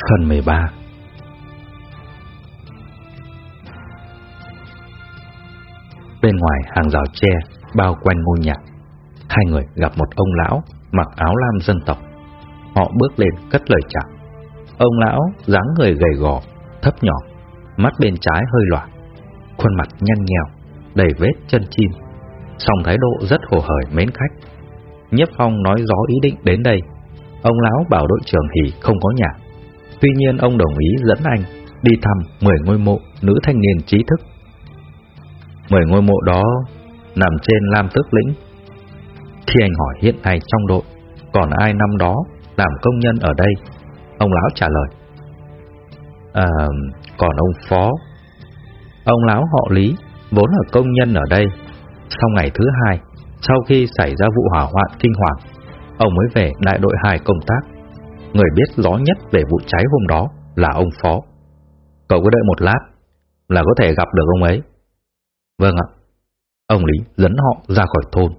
Phần 13 Bên ngoài hàng rào tre bao quanh ngôi nhà, hai người gặp một ông lão mặc áo lam dân tộc. Họ bước lên cất lời chào. Ông lão dáng người gầy gò, thấp nhỏ, mắt bên trái hơi loạn, khuôn mặt nhăn nhèo, đầy vết chân chim, song thái độ rất hồ hởi mến khách. Nhiếp Phong nói rõ ý định đến đây. Ông lão bảo đội trưởng thì không có nhà. Tuy nhiên ông đồng ý dẫn anh đi thăm 10 ngôi mộ nữ thanh niên trí thức. 10 ngôi mộ đó nằm trên Lam Tước Lĩnh. Khi anh hỏi hiện nay trong đội còn ai năm đó làm công nhân ở đây, ông lão trả lời. À, còn ông Phó. Ông lão họ Lý vốn là công nhân ở đây. Sau ngày thứ hai, sau khi xảy ra vụ hỏa hoạn kinh hoàng, ông mới về đại đội 2 công tác. Người biết rõ nhất về vụ cháy hôm đó là ông Phó. Cậu cứ đợi một lát là có thể gặp được ông ấy. Vâng ạ. Ông Lý dẫn họ ra khỏi thôn,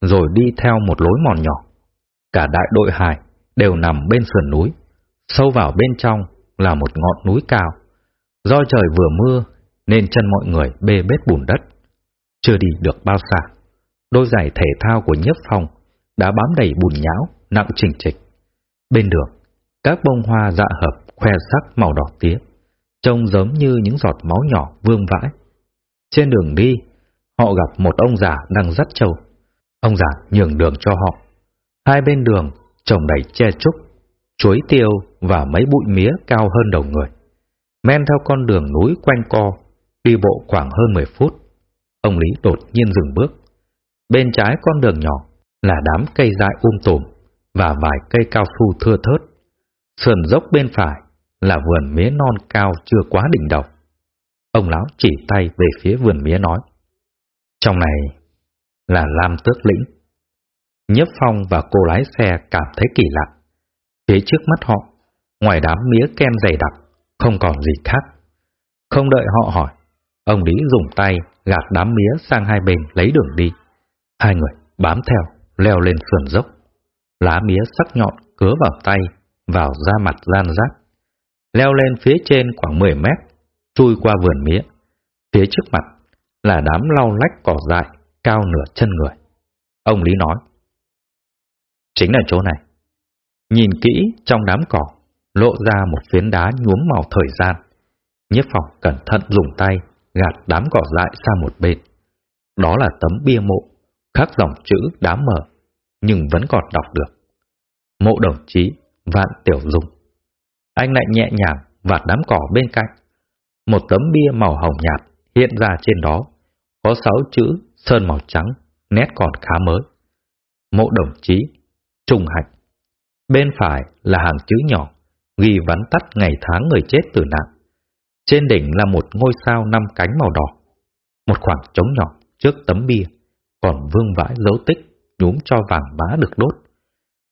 rồi đi theo một lối mòn nhỏ. Cả đại đội hải đều nằm bên sườn núi. Sâu vào bên trong là một ngọn núi cao. Do trời vừa mưa nên chân mọi người bê bết bùn đất. Chưa đi được bao xa, đôi giày thể thao của nhiếp phong đã bám đầy bùn nhão, nặng trình trịch. Bên đường, các bông hoa dạ hợp khoe sắc màu đỏ tía, trông giống như những giọt máu nhỏ vương vãi. Trên đường đi, họ gặp một ông già đang dắt trâu. Ông già nhường đường cho họ. Hai bên đường trồng đầy che trúc, chuối tiêu và mấy bụi mía cao hơn đầu người. Men theo con đường núi quanh co, đi bộ khoảng hơn 10 phút. Ông Lý đột nhiên dừng bước. Bên trái con đường nhỏ là đám cây dại um tùm và vài cây cao su thưa thớt. Sườn dốc bên phải là vườn mía non cao chưa quá đỉnh đầu. Ông lão chỉ tay về phía vườn mía nói. Trong này là Lam Tước Lĩnh. Nhấp Phong và cô lái xe cảm thấy kỳ lạ. Phía trước mắt họ, ngoài đám mía kem dày đặc, không còn gì khác. Không đợi họ hỏi, ông Lý dùng tay gạt đám mía sang hai bên lấy đường đi. Hai người bám theo, leo lên sườn dốc. Lá mía sắc nhọn cứa vào tay, vào da mặt gian rác. Leo lên phía trên khoảng 10 mét, chui qua vườn mía. Phía trước mặt là đám lau lách cỏ dại, cao nửa chân người. Ông Lý nói, Chính là chỗ này. Nhìn kỹ trong đám cỏ, lộ ra một phiến đá nhuốm màu thời gian. Nhiếp phòng cẩn thận dùng tay gạt đám cỏ dại sang một bên. Đó là tấm bia mộ, khắc dòng chữ đám mở, nhưng vẫn còn đọc được. Mộ đồng chí Vạn Tiểu Dung. Anh lại nhẹ nhàng vạt đám cỏ bên cạnh. Một tấm bia màu hồng nhạt hiện ra trên đó, có sáu chữ sơn màu trắng, nét còn khá mới. Mộ đồng chí Trung Hạch. Bên phải là hàng chữ nhỏ, ghi vắn tắt ngày tháng người chết tử nạn. Trên đỉnh là một ngôi sao năm cánh màu đỏ. Một khoảng trống nhỏ trước tấm bia, còn vương vãi dấu tích nhúm cho vàng bá được đốt.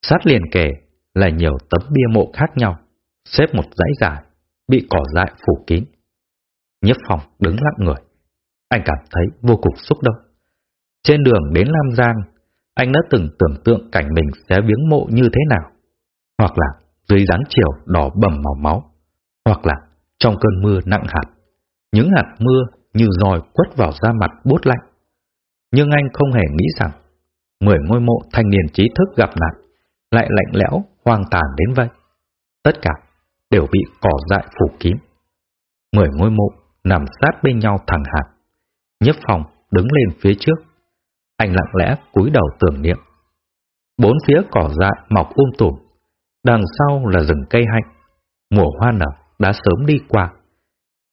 Sát liền kề là nhiều tấm bia mộ khác nhau, xếp một dãy dài, bị cỏ dại phủ kín. Nhấp phòng đứng lặng người. Anh cảm thấy vô cùng xúc động. Trên đường đến Lam Giang, anh đã từng tưởng tượng cảnh mình sẽ viếng mộ như thế nào. Hoặc là dưới dáng chiều đỏ bầm màu máu. Hoặc là trong cơn mưa nặng hạt. Những hạt mưa như roi quất vào da mặt bốt lạnh. Nhưng anh không hề nghĩ rằng mười ngôi mộ thanh niên trí thức gặp nạn lại lạnh lẽo, hoang tàn đến vậy. Tất cả đều bị cỏ dại phủ kín. Mười ngôi mộ nằm sát bên nhau thẳng hạt. Nhấp phòng đứng lên phía trước. Anh lặng lẽ cúi đầu tưởng niệm. Bốn phía cỏ dại mọc um tùm. Đằng sau là rừng cây hạnh. Mùa hoa nở đã sớm đi qua.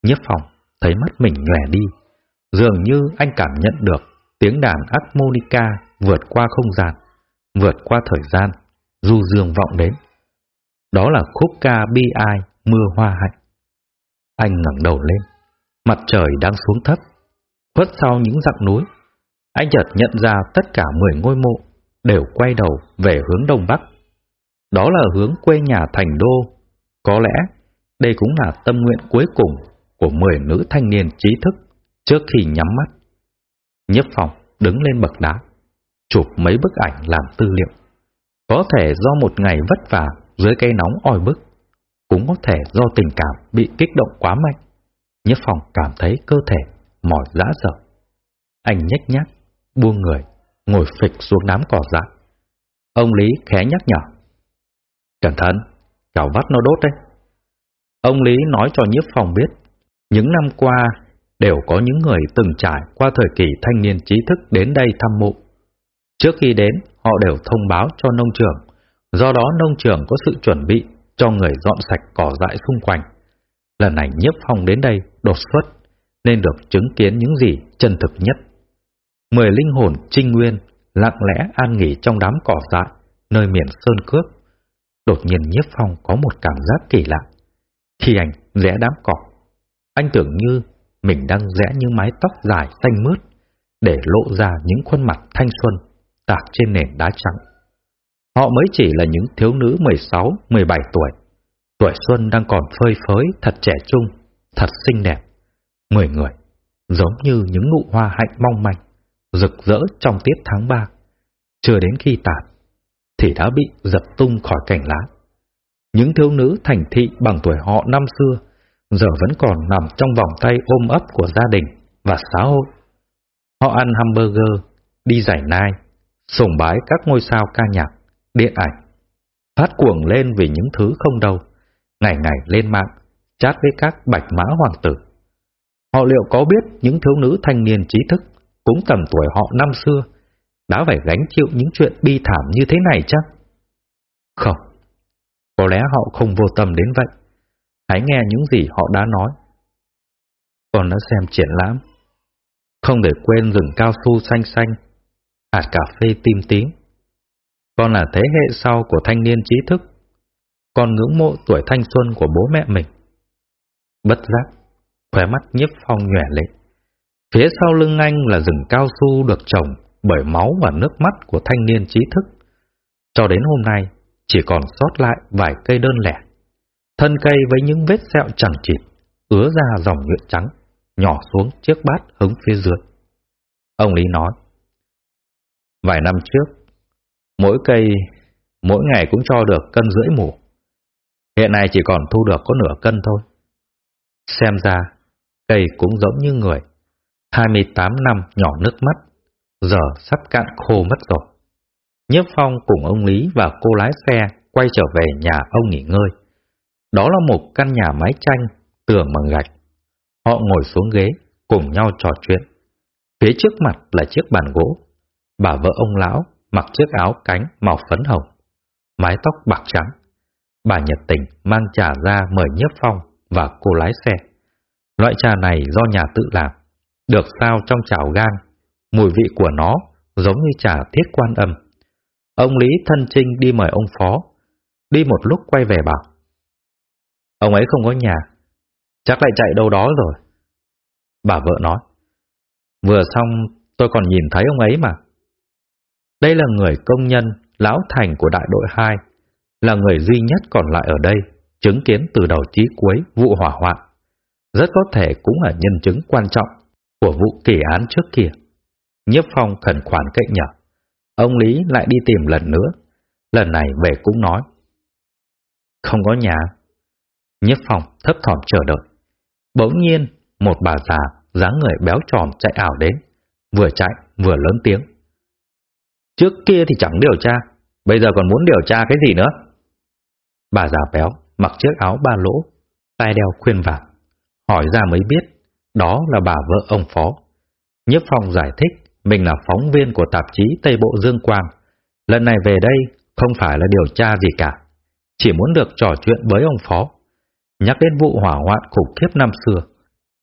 Nhấp phòng thấy mắt mình nhòe đi. Dường như anh cảm nhận được tiếng đàn harmonica vượt qua không gian, vượt qua thời gian, du dương vọng đến. Đó là khúc ca bi ai, mưa hoa hạnh. Anh ngẩng đầu lên, mặt trời đang xuống thấp, khuất sau những dặn núi. Anh chợt nhận ra tất cả mười ngôi mộ đều quay đầu về hướng đông bắc. Đó là hướng quê nhà thành đô. Có lẽ đây cũng là tâm nguyện cuối cùng của mười nữ thanh niên trí thức trước khi nhắm mắt. Nhấp phòng đứng lên bậc đá, chụp mấy bức ảnh làm tư liệu. Có thể do một ngày vất vả dưới cây nóng oi bức, cũng có thể do tình cảm bị kích động quá mạnh. Nhất Phong cảm thấy cơ thể mỏi rã rời. Anh nhếch nhác, buông người, ngồi phịch xuống đám cỏ dại. Ông Lý khẽ nhắc nhở. Cẩn thận, chảo vắt nó đốt đấy. Ông Lý nói cho Nhiếp Phong biết, những năm qua đều có những người từng trải qua thời kỳ thanh niên trí thức đến đây thăm mộ. Trước khi đến, họ đều thông báo cho nông trường, do đó nông trường có sự chuẩn bị cho người dọn sạch cỏ dại xung quanh. Lần này Nhiếp Phong đến đây đột xuất, nên được chứng kiến những gì chân thực nhất. Mười linh hồn trinh nguyên lặng lẽ an nghỉ trong đám cỏ dại, nơi miền sơn cước. Đột nhiên Nhiếp Phong có một cảm giác kỳ lạ. Khi anh rẽ đám cỏ, anh tưởng như mình đang rẽ những mái tóc dài xanh mướt để lộ ra những khuôn mặt thanh xuân tạc trên nền đá trắng. Họ mới chỉ là những thiếu nữ 16, 17 tuổi. Tuổi xuân đang còn phơi phới thật trẻ trung, thật xinh đẹp. Mười người, giống như những nụ hoa hạnh mong manh, rực rỡ trong tiết tháng 3. Chưa đến khi tàn, thì đã bị dập tung khỏi cành lá. Những thiếu nữ thành thị bằng tuổi họ năm xưa giờ vẫn còn nằm trong vòng tay ôm ấp của gia đình và xã hội. Họ ăn hamburger, đi giải nai, sùng bái các ngôi sao ca nhạc, điện ảnh, phát cuồng lên vì những thứ không đâu, ngày ngày lên mạng, chat với các bạch mã hoàng tử. Họ liệu có biết những thiếu nữ thanh niên trí thức cũng tầm tuổi họ năm xưa đã phải gánh chịu những chuyện bi thảm như thế này chắc? Không, có lẽ họ không vô tâm đến vậy. Hãy nghe những gì họ đã nói. còn đã xem triển lãm. Không để quên rừng cao su xanh xanh, hạt cà phê tim tím. Con là thế hệ sau của thanh niên trí thức. Con ngưỡng mộ tuổi thanh xuân của bố mẹ mình. Bất giác, khóe mắt nhiếp phong nhòe lên. Phía sau lưng anh là rừng cao su được trồng bởi máu và nước mắt của thanh niên trí thức. Cho đến hôm nay, chỉ còn sót lại vài cây đơn lẻ. Thân cây với những vết sẹo chẳng chịt, ứa ra dòng nhựa trắng, nhỏ xuống chiếc bát hứng phía dưới. Ông Lý nói, vài năm trước, mỗi cây, mỗi ngày cũng cho được cân rưỡi mủ. Hiện nay chỉ còn thu được có nửa cân thôi. Xem ra, cây cũng giống như người. 28 năm nhỏ nước mắt, giờ sắp cạn khô mất rồi. Nhất Phong cùng ông Lý và cô lái xe quay trở về nhà ông nghỉ ngơi. Đó là một căn nhà mái tranh, tường bằng gạch. Họ ngồi xuống ghế, cùng nhau trò chuyện. Phía trước mặt là chiếc bàn gỗ. Bà vợ ông lão mặc chiếc áo cánh màu phấn hồng, mái tóc bạc trắng. Bà nhiệt tình mang trà ra mời Nhiếp Phong và cô lái xe. Loại trà này do nhà tự làm, được sao trong chảo gan. Mùi vị của nó giống như trà thiết quan âm. Ông Lý thân trinh đi mời ông Phó. Đi một lúc quay về bảo. Ông ấy không có nhà. Chắc lại chạy đâu đó rồi. Bà vợ nói. Vừa xong tôi còn nhìn thấy ông ấy mà. Đây là người công nhân, lão thành của đại đội 2, là người duy nhất còn lại ở đây, chứng kiến từ đầu chí cuối vụ hỏa hoạn. Rất có thể cũng là nhân chứng quan trọng của vụ kỳ án trước kia. Nhiếp Phong khẩn khoản cậy nhở. Ông Lý lại đi tìm lần nữa. Lần này về cũng nói. Không có nhà. Nhiếp Phong thấp thỏm chờ đợi. Bỗng nhiên, một bà già dáng người béo tròn chạy ảo đến, vừa chạy vừa lớn tiếng. Trước kia thì chẳng điều tra, bây giờ còn muốn điều tra cái gì nữa? Bà già béo mặc chiếc áo ba lỗ, tai đeo khuyên vàng, hỏi ra mới biết đó là bà vợ ông Phó. Nhất Phong giải thích mình là phóng viên của tạp chí Tây Bộ Dương Quang. Lần này về đây không phải là điều tra gì cả, chỉ muốn được trò chuyện với ông Phó. Nhắc đến vụ hỏa hoạn khủng khiếp năm xưa,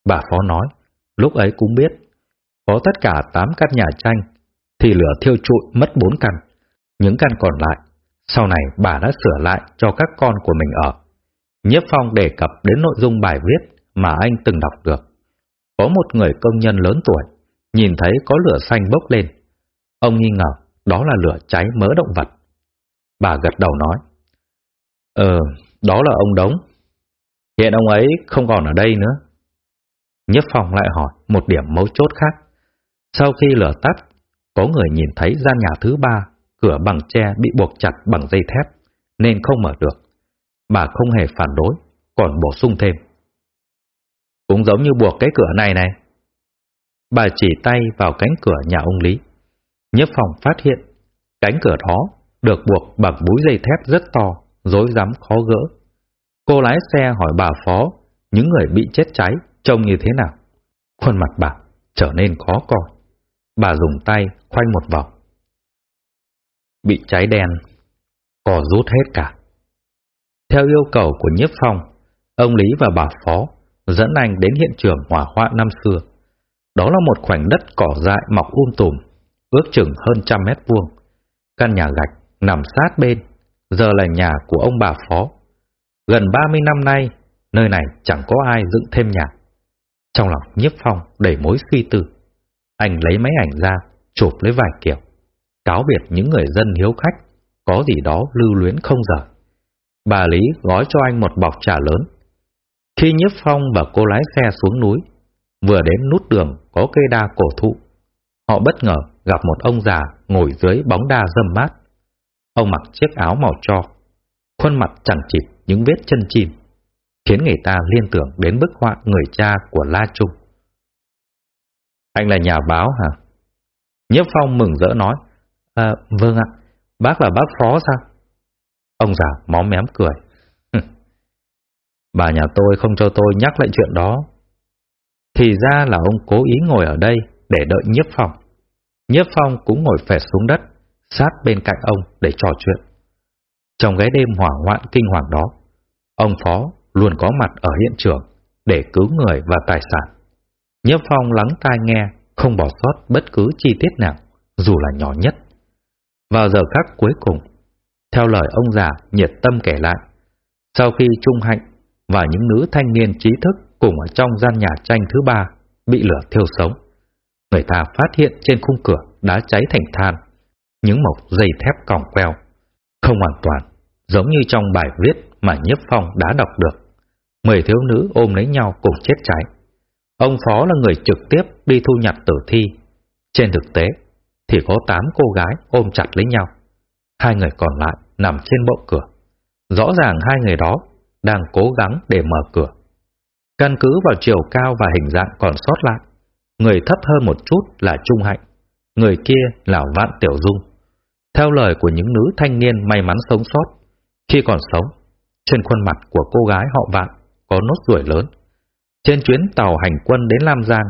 bà Phó nói, lúc ấy cũng biết, có tất cả 8 căn nhà tranh, thì lửa thiêu trụi mất bốn căn. Những căn còn lại, sau này bà đã sửa lại cho các con của mình ở. Nhiếp Phong đề cập đến nội dung bài viết mà anh từng đọc được. Có một người công nhân lớn tuổi, nhìn thấy có lửa xanh bốc lên. Ông nghi ngờ đó là lửa cháy mỡ động vật. Bà gật đầu nói, Ờ, đó là ông Đống. Hiện ông ấy không còn ở đây nữa. Nhất Phong lại hỏi một điểm mấu chốt khác. Sau khi lửa tắt, có người nhìn thấy gian nhà thứ ba, cửa bằng tre bị buộc chặt bằng dây thép, nên không mở được. bà không hề phản đối, còn bổ sung thêm. Cũng giống như buộc cái cửa này này. Bà chỉ tay vào cánh cửa nhà ông Lý. Nhất phòng phát hiện, cánh cửa đó được buộc bằng búi dây thép rất to, rối rắm khó gỡ. Cô lái xe hỏi bà phó, những người bị chết cháy trông như thế nào? Khuôn mặt bà trở nên khó coi. Bà dùng tay khoanh một vòng. Bị cháy đen, cỏ rút hết cả. Theo yêu cầu của nhiếp phong, ông Lý và bà Phó dẫn anh đến hiện trường hỏa hoạn năm xưa. Đó là một khoảnh đất cỏ dại mọc um tùm, ước chừng hơn trăm mét vuông. Căn nhà gạch nằm sát bên, giờ là nhà của ông bà Phó. Gần 30 năm nay, nơi này chẳng có ai dựng thêm nhà. Trong lòng nhiếp phong đầy mối suy tư. Anh lấy máy ảnh ra, chụp lấy vài kiểu. Cáo biệt những người dân hiếu khách, có gì đó lưu luyến không rời. Bà Lý gói cho anh một bọc trà lớn. Khi nhiếp phong và cô lái xe xuống núi, vừa đến nút đường có cây đa cổ thụ, họ bất ngờ gặp một ông già ngồi dưới bóng đa dâm mát. Ông mặc chiếc áo màu cho, khuôn mặt chẳng chịt những vết chân chim, khiến người ta liên tưởng đến bức họa người cha của La Trung. Anh là nhà báo hả? Nhiếp Phong mừng rỡ nói, À, vâng ạ, bác là bác phó sao? Ông già móm mém cười. Bà nhà tôi không cho tôi nhắc lại chuyện đó. Thì ra là ông cố ý ngồi ở đây để đợi nhiếp phong. Nhiếp phong cũng ngồi phẹt xuống đất, sát bên cạnh ông để trò chuyện. Trong cái đêm hỏa hoạn kinh hoàng đó, ông Phó luôn có mặt ở hiện trường để cứu người và tài sản. Nhiếp phong lắng tai nghe, không bỏ sót bất cứ chi tiết nào, dù là nhỏ nhất. Vào giờ khắc cuối cùng, theo lời ông già nhiệt tâm kể lại, sau khi Trung Hạnh và những nữ thanh niên trí thức cùng ở trong gian nhà tranh thứ ba bị lửa thiêu sống, người ta phát hiện trên khung cửa đã cháy thành than, những mộc dây thép còng queo, không hoàn toàn, giống như trong bài viết mà Nhiếp Phong đã đọc được. Mười thiếu nữ ôm lấy nhau cùng chết cháy. Ông Phó là người trực tiếp đi thu nhặt tử thi. Trên thực tế, thì có tám cô gái ôm chặt lấy nhau. Hai người còn lại nằm trên bộ cửa. Rõ ràng hai người đó đang cố gắng để mở cửa. Căn cứ vào chiều cao và hình dạng còn sót lại, người thấp hơn một chút là Trung Hạnh, người kia là Vạn Tiểu Dung. Theo lời của những nữ thanh niên may mắn sống sót, khi còn sống, trên khuôn mặt của cô gái họ Vạn có nốt ruồi lớn. Trên chuyến tàu hành quân đến Lam Giang,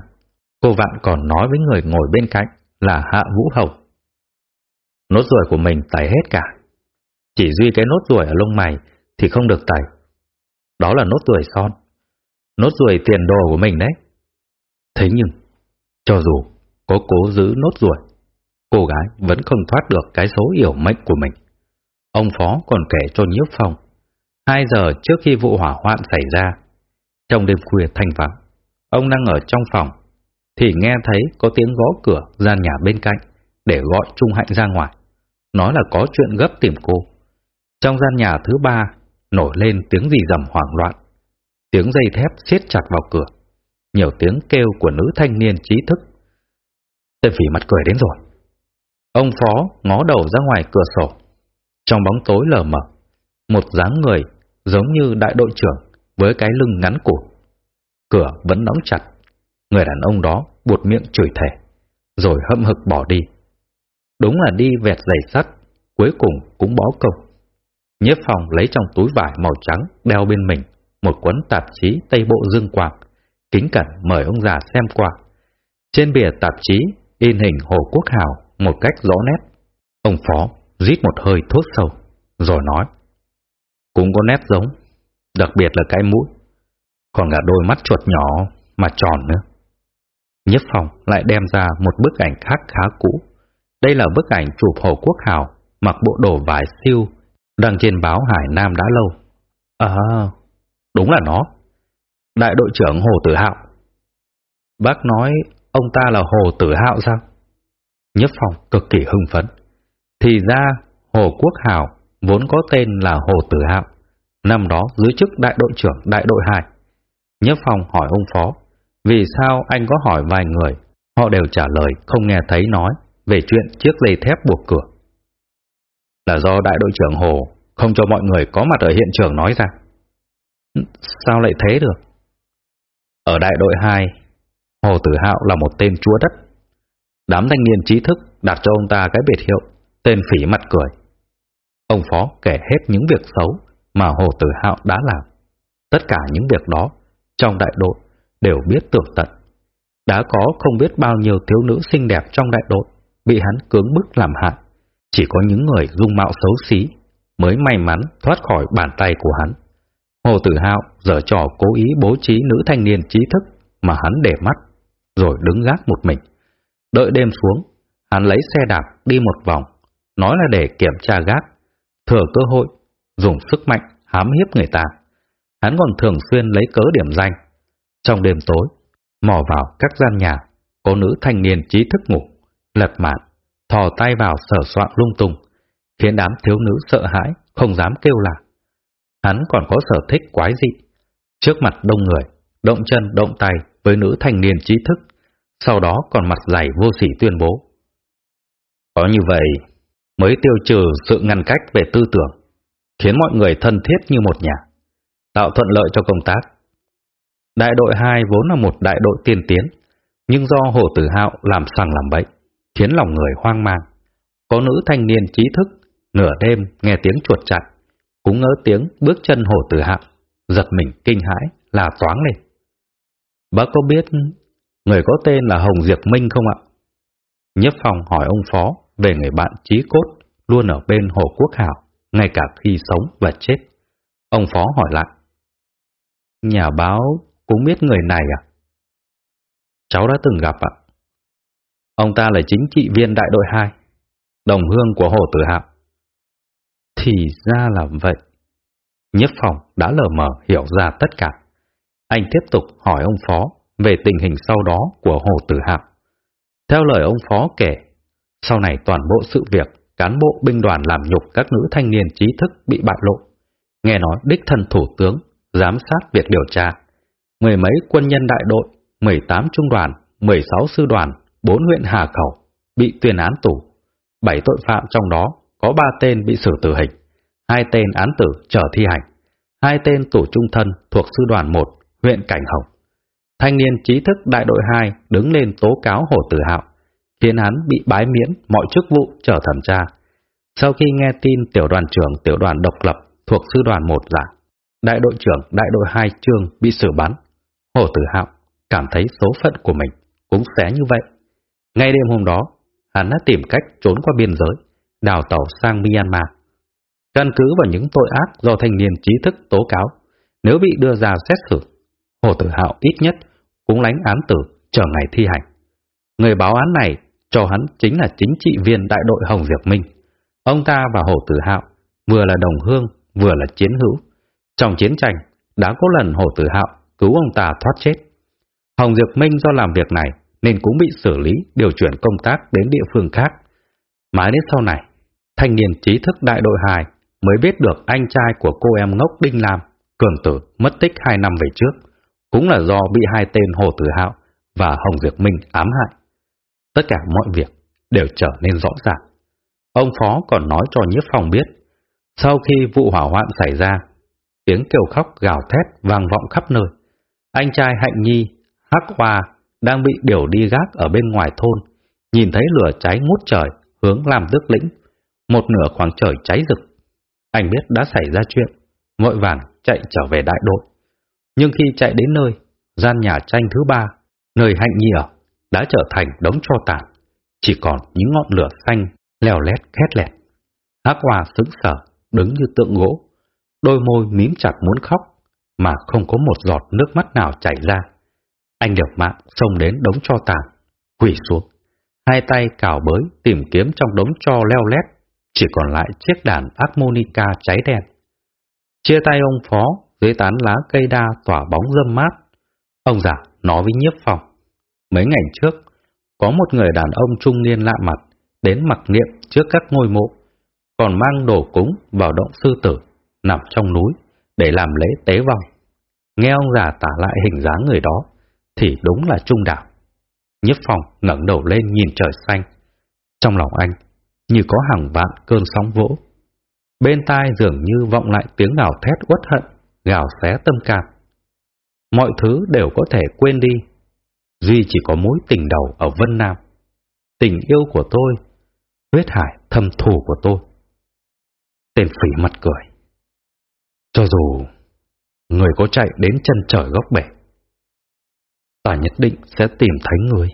cô Vạn còn nói với người ngồi bên cạnh là Hạ Vũ Hồng. Nốt ruồi của mình tẩy hết cả. Chỉ duy cái nốt ruồi ở lông mày thì không được tẩy. Đó là nốt ruồi son. Nốt ruồi tiền đồ của mình đấy. Thế nhưng, cho dù có cố giữ nốt ruồi, cô gái vẫn không thoát được cái số yểu mệnh của mình. Ông Phó còn kể cho Nhiếp Phong, hai giờ trước khi vụ hỏa hoạn xảy ra, trong đêm khuya thanh vắng, ông đang ở trong phòng thì nghe thấy có tiếng gõ cửa gian nhà bên cạnh để gọi Trung Hạnh ra ngoài. Nói là có chuyện gấp tìm cô. Trong gian nhà thứ ba nổi lên tiếng gì rầm hoảng loạn. Tiếng dây thép siết chặt vào cửa. Nhiều tiếng kêu của nữ thanh niên trí thức. Tên phỉ mặt cười đến rồi. Ông Phó ngó đầu ra ngoài cửa sổ. Trong bóng tối lờ mờ, một dáng người giống như đại đội trưởng với cái lưng ngắn cụt. Cửa vẫn đóng chặt Người đàn ông đó buột miệng chửi thề, rồi hậm hực bỏ đi. Đúng là đi vẹt giày sắt, cuối cùng cũng bó công. Nhiếp phòng lấy trong túi vải màu trắng đeo bên mình một cuốn tạp chí Tây Bộ Dương Quang, kính cẩn mời ông già xem qua. Trên bìa tạp chí in hình Hồ Quốc Hào một cách rõ nét. Ông Phó rít một hơi thốt sâu, rồi nói. Cũng có nét giống, đặc biệt là cái mũi, còn cả đôi mắt chuột nhỏ mà tròn nữa. Nhất phòng lại đem ra một bức ảnh khác khá cũ. Đây là bức ảnh chụp Hồ Quốc Hào mặc bộ đồ vải siêu đăng trên báo Hải Nam đã lâu. À, đúng là nó. Đại đội trưởng Hồ Tử Hạo. Bác nói ông ta là Hồ Tử Hạo sao? Nhất phòng cực kỳ hưng phấn. Thì ra Hồ Quốc Hào vốn có tên là Hồ Tử Hạo, năm đó dưới chức đại đội trưởng đại đội 2. Nhất phòng hỏi ông Phó vì sao anh có hỏi vài người, họ đều trả lời không nghe thấy nói về chuyện chiếc dây thép buộc cửa. Là do đại đội trưởng Hồ không cho mọi người có mặt ở hiện trường nói ra. Sao lại thế được? Ở đại đội 2, Hồ Tử Hạo là một tên chúa đất. Đám thanh niên trí thức đặt cho ông ta cái biệt hiệu tên phỉ mặt cười. Ông Phó kể hết những việc xấu mà Hồ Tử Hạo đã làm. Tất cả những việc đó trong đại đội đều biết tường tận. Đã có không biết bao nhiêu thiếu nữ xinh đẹp trong đại đội bị hắn cưỡng bức làm hại. Chỉ có những người dung mạo xấu xí mới may mắn thoát khỏi bàn tay của hắn. Hồ Tử Hạo dở trò cố ý bố trí nữ thanh niên trí thức mà hắn để mắt, rồi đứng gác một mình. Đợi đêm xuống, hắn lấy xe đạp đi một vòng, nói là để kiểm tra gác, thừa cơ hội, dùng sức mạnh hám hiếp người ta. Hắn còn thường xuyên lấy cớ điểm danh. Trong đêm tối, mò vào các gian nhà, có nữ thanh niên trí thức ngủ, lật mạn, thò tay vào sở soạn lung tung, khiến đám thiếu nữ sợ hãi, không dám kêu là. Hắn còn có sở thích quái dị. Trước mặt đông người, động chân động tay với nữ thanh niên trí thức, sau đó còn mặt dày vô sỉ tuyên bố. Có như vậy mới tiêu trừ sự ngăn cách về tư tưởng, khiến mọi người thân thiết như một nhà, tạo thuận lợi cho công tác. Đại đội 2 vốn là một đại đội tiên tiến, nhưng do Hồ Tử Hạo làm sằng làm bậy, khiến lòng người hoang mang. Có nữ thanh niên trí thức, nửa đêm nghe tiếng chuột chạy, cũng ngỡ tiếng bước chân Hồ Tử Hạo, giật mình kinh hãi, là toáng lên. Bác có biết người có tên là Hồng Diệp Minh không ạ? Nhấp phòng hỏi ông Phó về người bạn trí cốt luôn ở bên Hồ Quốc Hảo, ngay cả khi sống và chết. Ông Phó hỏi lại. Nhà báo cũng biết người này à? Cháu đã từng gặp ạ. Ông ta là chính trị viên đại đội 2, đồng hương của Hồ Tử Hạo. Thì ra là vậy. Nhất phòng đã lờ mờ hiểu ra tất cả. Anh tiếp tục hỏi ông Phó về tình hình sau đó của Hồ Tử Hạo. Theo lời ông Phó kể, sau này toàn bộ sự việc cán bộ binh đoàn làm nhục các nữ thanh niên trí thức bị bại lộ. Nghe nói đích thân thủ tướng giám sát việc điều tra. Mười mấy quân nhân đại đội, 18 trung đoàn, 16 sư đoàn, 4 huyện Hà Khẩu bị tuyên án tù. Bảy tội phạm trong đó có 3 tên bị xử tử hình, 2 tên án tử chờ thi hành, 2 tên tù trung thân thuộc sư đoàn 1, huyện Cảnh Hồng. Thanh niên trí thức đại đội 2 đứng lên tố cáo Hồ Tử Hạo, khiến hắn bị bái miễn mọi chức vụ trở thẩm tra. Sau khi nghe tin tiểu đoàn trưởng tiểu đoàn độc lập thuộc sư đoàn 1 giả, đại đội trưởng đại đội 2 trương bị xử bắn, Hồ Tử Hạo cảm thấy số phận của mình cũng sẽ như vậy. Ngay đêm hôm đó, hắn đã tìm cách trốn qua biên giới, đào tàu sang Myanmar. Căn cứ vào những tội ác do thanh niên trí thức tố cáo, nếu bị đưa ra xét xử, Hồ Tử Hạo ít nhất cũng lánh án tử chờ ngày thi hành. Người báo án này cho hắn chính là chính trị viên đại đội Hồng Diệp Minh. Ông ta và Hồ Tử Hạo vừa là đồng hương, vừa là chiến hữu. Trong chiến tranh, đã có lần Hồ Tử Hạo cứu ông ta thoát chết. Hồng Diệp Minh do làm việc này nên cũng bị xử lý điều chuyển công tác đến địa phương khác. Mãi đến sau này, thanh niên trí thức đại đội hài mới biết được anh trai của cô em ngốc Đinh Lam, cường tử, mất tích hai năm về trước, cũng là do bị hai tên Hồ Tử Hạo và Hồng Diệp Minh ám hại. Tất cả mọi việc đều trở nên rõ ràng. Ông Phó còn nói cho Nhiếp Phong biết, sau khi vụ hỏa hoạn xảy ra, tiếng kêu khóc gào thét vang vọng khắp nơi. Anh trai Hạnh Nhi, Hắc Hoa đang bị điều đi gác ở bên ngoài thôn, nhìn thấy lửa cháy ngút trời hướng làm Đức Lĩnh, một nửa khoảng trời cháy rực. Anh biết đã xảy ra chuyện, vội vàng chạy trở về đại đội. Nhưng khi chạy đến nơi, gian nhà tranh thứ ba, nơi Hạnh Nhi ở, đã trở thành đống tro tàn, chỉ còn những ngọn lửa xanh leo lét khét lẹt. Hắc Hoa sững sờ, đứng như tượng gỗ, đôi môi mím chặt muốn khóc, mà không có một giọt nước mắt nào chảy ra. Anh liều mạng xông đến đống tro tàn, quỳ xuống, hai tay cào bới tìm kiếm trong đống tro leo lét, chỉ còn lại chiếc đàn harmonica cháy đen. Chia tay ông phó dưới tán lá cây đa tỏa bóng râm mát, ông già nói với nhiếp phòng. Mấy ngày trước, có một người đàn ông trung niên lạ mặt đến mặc niệm trước các ngôi mộ, còn mang đồ cúng vào động sư tử nằm trong núi để làm lễ tế vong. Nghe ông già tả lại hình dáng người đó, thì đúng là trung đạo. Nhất phòng ngẩng đầu lên nhìn trời xanh. Trong lòng anh, như có hàng vạn cơn sóng vỗ. Bên tai dường như vọng lại tiếng gào thét uất hận, gào xé tâm can. Mọi thứ đều có thể quên đi. Duy chỉ có mối tình đầu ở Vân Nam. Tình yêu của tôi, huyết hải thâm thù của tôi. Tên phỉ mặt cười. Cho dù người có chạy đến chân trời góc bể, ta nhất định sẽ tìm thấy người.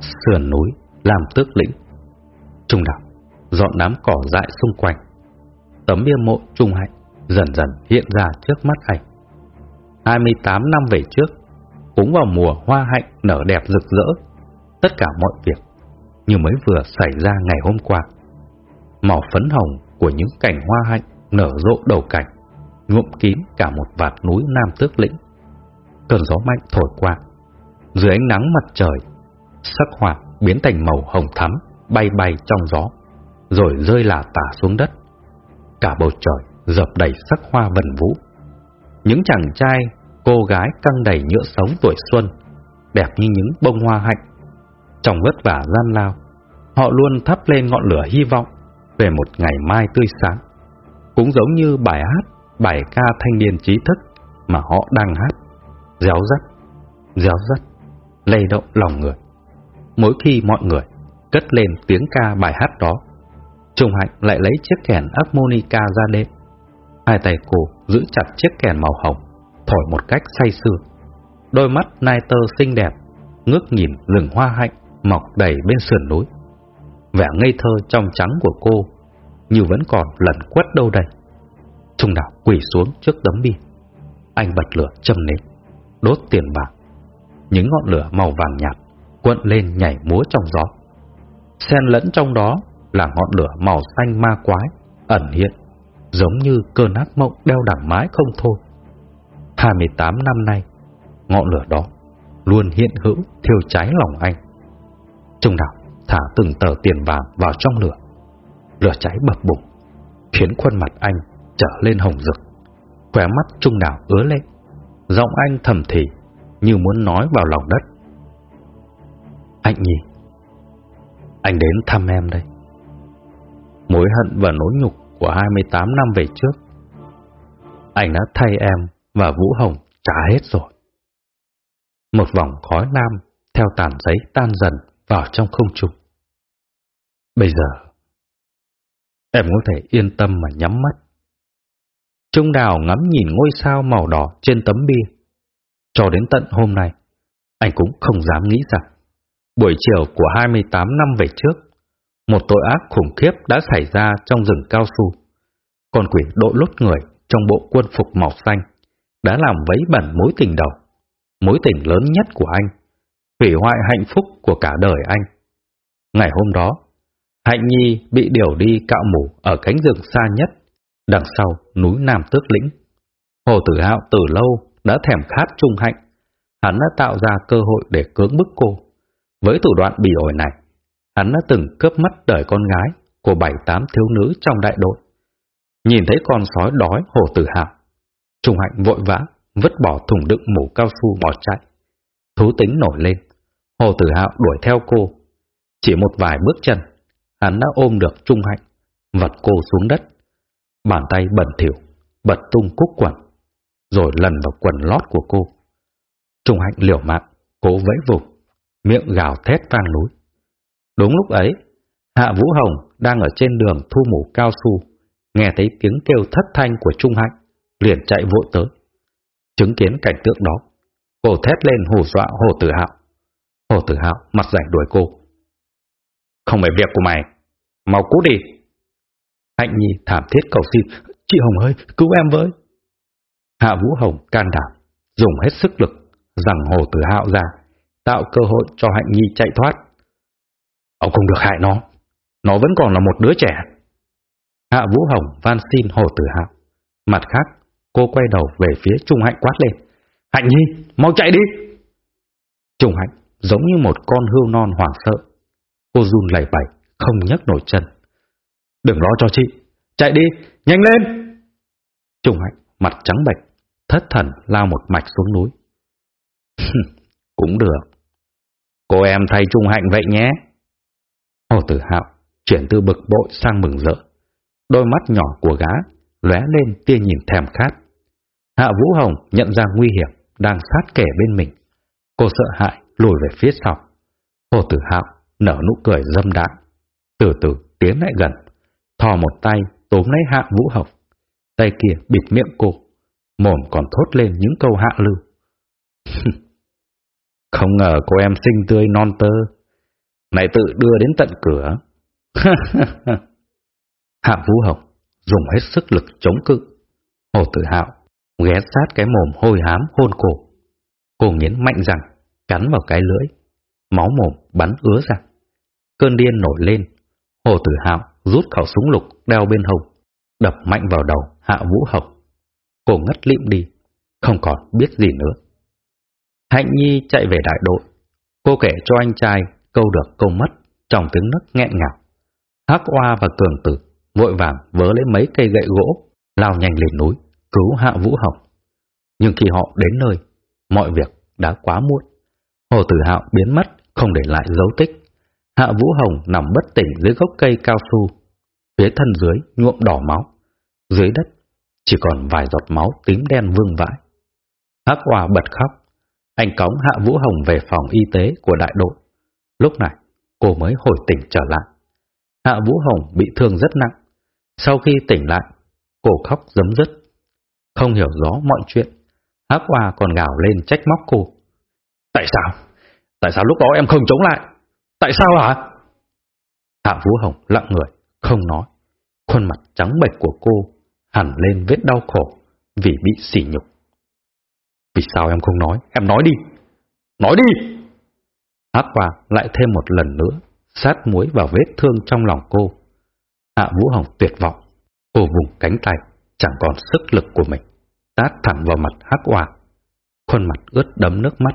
Sườn núi làm tước lĩnh Trung đảo Dọn đám cỏ dại xung quanh. Tấm bia mộ trung hạnh Dần dần hiện ra trước mắt anh. 28 năm về trước, cũng vào mùa hoa hạnh nở đẹp rực rỡ, Tất cả mọi việc Như mới vừa xảy ra ngày hôm qua. Màu phấn hồng của những cành hoa hạnh Nở rộ đầu cảnh Nhuộm kín cả một vạt núi Nam Tước Lĩnh. Cơn gió mạnh thổi qua, Dưới ánh nắng mặt trời, Sắc hoa biến thành màu hồng thắm. Bay bay trong gió, Rồi rơi lả tả xuống đất. Cả bầu trời dập đầy sắc hoa vần vũ. Những chàng trai, Cô gái căng đầy nhựa sống tuổi xuân, Đẹp như những bông hoa hạnh. Trong vất vả gian lao, Họ luôn thắp lên ngọn lửa hy vọng Về một ngày mai tươi sáng. Cũng giống như bài hát, Bài ca thanh niên trí thức Mà họ đang hát. Réo rắt Réo rắt, Lay động lòng người. Mỗi khi mọi người cất lên tiếng ca bài hát đó Trung Hạnh lại lấy chiếc kèn harmonica ra đêm Hai tay cô giữ chặt chiếc kèn màu hồng thổi một cách say sưa. Đôi mắt nai tơ xinh đẹp, ngước nhìn rừng hoa hạnh mọc đầy bên sườn núi. Vẻ ngây thơ trong trắng của cô như vẫn còn lẩn quất đâu đây. Trung đạo quỳ xuống trước tấm bia. Anh bật lửa châm nến, đốt tiền bạc. Những ngọn lửa màu vàng nhạt cuộn lên nhảy múa trong gió. Xen lẫn trong đó là ngọn lửa màu xanh ma quái ẩn hiện, giống như cơn ác mộng đeo đẳng mái không thôi. 28 năm nay, ngọn lửa đó luôn hiện hữu thiêu cháy lòng anh. Trung đạo thả từng tờ tiền vàng vào trong lửa. Lửa cháy bập bùng, khiến khuôn mặt anh trở lên hồng rực. Khóe mắt Trung đạo ứa lệ, giọng anh thầm thì như muốn nói vào lòng đất. Anh nhìn anh đến thăm em đây. Mối hận và nỗi nhục của 28 năm về trước, anh đã thay em và Vũ Hồng trả hết rồi. Một vòng khói lam theo tàn giấy tan dần vào trong không trung. Bây giờ, em có thể yên tâm mà nhắm mắt. Trung đào ngắm nhìn ngôi sao màu đỏ trên tấm bia. Cho đến tận hôm nay, anh cũng không dám nghĩ rằng buổi chiều của 28 năm về trước, một tội ác khủng khiếp đã xảy ra trong rừng cao su. Con quỷ đội lốt người trong bộ quân phục màu xanh đã làm vấy bẩn mối tình đầu, mối tình lớn nhất của anh, hủy hoại hạnh phúc của cả đời anh. Ngày hôm đó, Hạnh Nhi bị điều đi cạo mủ ở cánh rừng xa nhất, đằng sau núi Nam Tước Lĩnh. Hồ Tử Hạo từ lâu đã thèm khát trung hạnh, hắn đã tạo ra cơ hội để cưỡng bức cô. Với thủ đoạn bị ổi này, hắn đã từng cướp mất đời con gái của bảy tám thiếu nữ trong đại đội. Nhìn thấy con sói đói Hồ Tử Hạo, Trung Hạnh vội vã vứt bỏ thùng đựng mũ cao su bỏ chạy. Thú tính nổi lên, Hồ Tử Hạo đuổi theo cô. Chỉ một vài bước chân, hắn đã ôm được Trung Hạnh, vật cô xuống đất. Bàn tay bẩn thỉu, bật tung cúc quần, rồi lần vào quần lót của cô. Trung Hạnh liều mạng, cố vẫy vùng, miệng gào thét vang núi. Đúng lúc ấy, Hạ Vũ Hồng đang ở trên đường thu mũ cao su, nghe thấy tiếng kêu thất thanh của Trung Hạnh liền chạy vội tới. Chứng kiến cảnh tượng đó, cô thét lên hù dọa Hồ Tử Hạo. Hồ Tử Hạo mặt rảnh đuổi cô. Không phải việc của mày, mau cút đi. Hạnh Nhi thảm thiết cầu xin, chị Hồng ơi, cứu em với. Hạ Vũ Hồng can đảm, dùng hết sức lực, rằng Hồ Tử Hạo ra, tạo cơ hội cho Hạnh Nhi chạy thoát. Ông không được hại nó, nó vẫn còn là một đứa trẻ. Hạ Vũ Hồng van xin Hồ Tử Hạo. Mặt khác, Cô quay đầu về phía Trung Hạnh quát lên. Hạnh Nhi, mau chạy đi! Trung Hạnh giống như một con hươu non hoảng sợ. Cô run lẩy bẩy, không nhấc nổi chân. Đừng lo cho chị, chạy đi, nhanh lên! Trung Hạnh mặt trắng bệch, thất thần lao một mạch xuống núi. Cũng được. Cô em thay trung hạnh vậy nhé. Hồ Tử Hạo chuyển từ bực bội sang mừng rỡ. Đôi mắt nhỏ của gã lóe lên tia nhìn thèm khát. Hạ Vũ Hồng nhận ra nguy hiểm đang sát kẻ bên mình. Cô sợ hãi lùi về phía sau. Hồ Tử Hạo nở nụ cười dâm đãng, từ từ tiến lại gần, thò một tay tóm lấy Hạ Vũ Hồng. Tay kia bịt miệng cô, mồm còn thốt lên những câu hạ lưu. Không ngờ cô em xinh tươi non tơ, lại tự đưa đến tận cửa. Hạ Vũ Hồng dùng hết sức lực chống cự. Hồ Tử Hạo ghé sát cái mồm hôi hám hôn cổ. Cô nghiến mạnh rằng, cắn vào cái lưỡi, máu mồm bắn ứa ra. Cơn điên nổi lên, Hồ Tử Hạo rút khẩu súng lục đeo bên hông, đập mạnh vào đầu Hạ Vũ Hồng. Cô ngất lịm đi, không còn biết gì nữa. Hạnh Nhi chạy về đại đội. Cô kể cho anh trai câu được câu mất trong tiếng nấc nghẹn ngào. Hắc Oa và Cường Tử vội vàng vớ lấy mấy cây gậy gỗ, lao nhanh lên núi, cứu Hạ Vũ Hồng. Nhưng khi họ đến nơi, mọi việc đã quá muộn. Hồ Tử Hạo biến mất, không để lại dấu tích. Hạ Vũ Hồng nằm bất tỉnh dưới gốc cây cao su, phía thân dưới nhuộm đỏ máu. Dưới đất chỉ còn vài giọt máu tím đen vương vãi. Hắc Oa bật khóc, anh cõng Hạ Vũ Hồng về phòng y tế của đại đội. Lúc này, cô mới hồi tỉnh trở lại. Hạ Vũ Hồng bị thương rất nặng. Sau khi tỉnh lại, cô khóc giấm dứt. Không hiểu rõ mọi chuyện, Hắc Hoa còn gào lên trách móc cô. Tại sao? Tại sao lúc đó em không chống lại? Tại sao hả? Hạ Vũ Hồng lặng người, không nói. Khuôn mặt trắng bệch của cô hẳn lên vết đau khổ vì bị sỉ nhục. Vì sao em không nói? Em nói đi! Nói đi! Hắc Hoa lại thêm một lần nữa sát muối vào vết thương trong lòng cô. Hạ Vũ Hồng tuyệt vọng. Cô vùng cánh tay, chẳng còn sức lực của mình, tát thẳng vào mặt Hắc Hoa. Khuôn mặt ướt đấm nước mắt.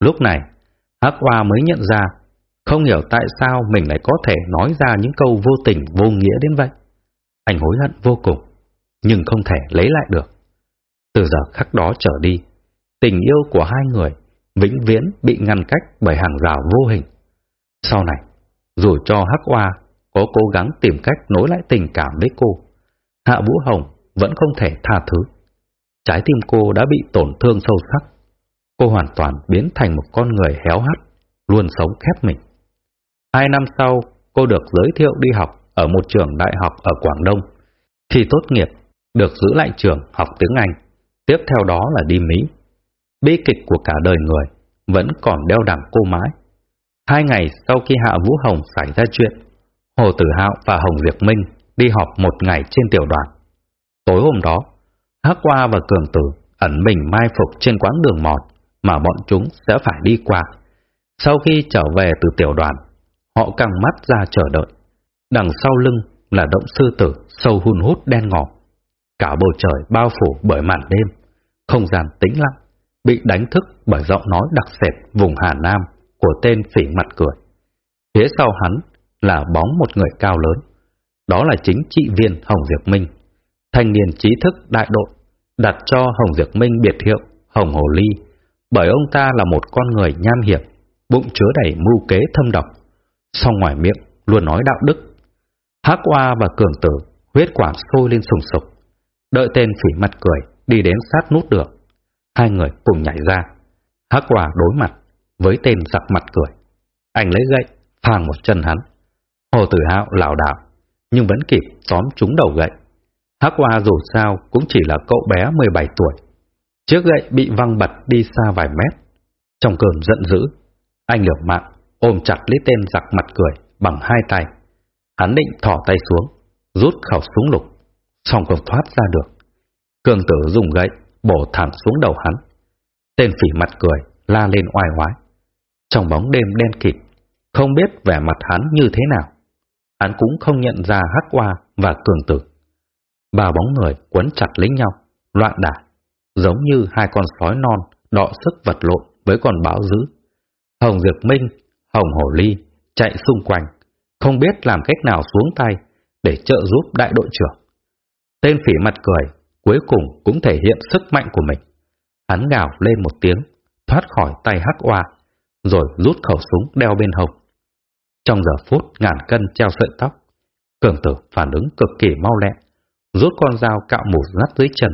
Lúc này, Hắc Hoa mới nhận ra, không hiểu tại sao mình lại có thể nói ra những câu vô tình vô nghĩa đến vậy. Anh hối hận vô cùng, nhưng không thể lấy lại được. Từ giờ khắc đó trở đi, tình yêu của hai người vĩnh viễn bị ngăn cách bởi hàng rào vô hình. Sau này, dù cho Hắc Hoa có cố gắng tìm cách nối lại tình cảm với cô, Hạ Vũ Hồng vẫn không thể tha thứ. Trái tim cô đã bị tổn thương sâu sắc. Cô hoàn toàn biến thành một con người héo hắt, luôn sống khép mình. Hai năm sau, cô được giới thiệu đi học ở một trường đại học ở Quảng Đông. Khi tốt nghiệp, được giữ lại trường học tiếng Anh. Tiếp theo đó là đi Mỹ. Bi kịch của cả đời người vẫn còn đeo đẳng cô mãi. Hai ngày sau khi Hạ Vũ Hồng xảy ra chuyện, Hồ Tử Hạo và Hồng Diệp Minh đi họp một ngày trên tiểu đoàn. Tối hôm đó, Hắc Hoa và Cường Tử ẩn mình mai phục trên quãng đường mòn mà bọn chúng sẽ phải đi qua. Sau khi trở về từ tiểu đoàn, họ căng mắt ra chờ đợi. Đằng sau lưng là động sư tử sâu hun hút đen ngòm. Cả bầu trời bao phủ bởi màn đêm, không gian tĩnh lặng, bị đánh thức bởi giọng nói đặc sệt vùng Hà Nam của tên phỉ mặt cười. Phía sau hắn là bóng một người cao lớn. Đó là chính trị viên Hồng Diệp Minh, thanh niên trí thức đại đội, đặt cho Hồng Diệp Minh biệt hiệu Hồng Hồ Ly, bởi ông ta là một con người nham hiểm, bụng chứa đầy mưu kế thâm độc, song ngoài miệng luôn nói đạo đức. Hắc Oa và Cường Tử huyết quản sôi lên sùng sục, đợi tên phỉ mặt cười đi đến sát nút được. Hai người cùng nhảy ra, Hắc Quả đối mặt với tên giặc mặt cười. Anh lấy gậy, phang một chân hắn. Hồ Tử Hạo lảo đảo, nhưng vẫn kịp tóm trúng đầu gậy. Hắc Hoa dù sao cũng chỉ là cậu bé 17 tuổi. Chiếc gậy bị văng bật đi xa vài mét. Trong cơn giận dữ, anh liều mạng ôm chặt lấy tên giặc mặt cười bằng hai tay. Hắn định thỏ tay xuống, rút khẩu súng lục, xong không thoát ra được. Cường tử dùng gậy bổ thẳng xuống đầu hắn. Tên phỉ mặt cười la lên oai oái. Trong bóng đêm đen kịt, không biết vẻ mặt hắn như thế nào. Hắn cũng không nhận ra Hắc Hoa và Cường Tử. Ba bóng người quấn chặt lấy nhau, loạn đả, giống như hai con sói non đọ sức vật lộn với con báo dữ. Hồng Diệp Minh, Hồng Hổ Ly chạy xung quanh, không biết làm cách nào xuống tay để trợ giúp đại đội trưởng. Tên phỉ mặt cười, cuối cùng cũng thể hiện sức mạnh của mình. Hắn gào lên một tiếng, thoát khỏi tay hắc oa, rồi rút khẩu súng đeo bên hông. Trong giờ phút ngàn cân treo sợi tóc, cường tử phản ứng cực kỳ mau lẹ, rút con dao cạo mủ rắt dưới chân.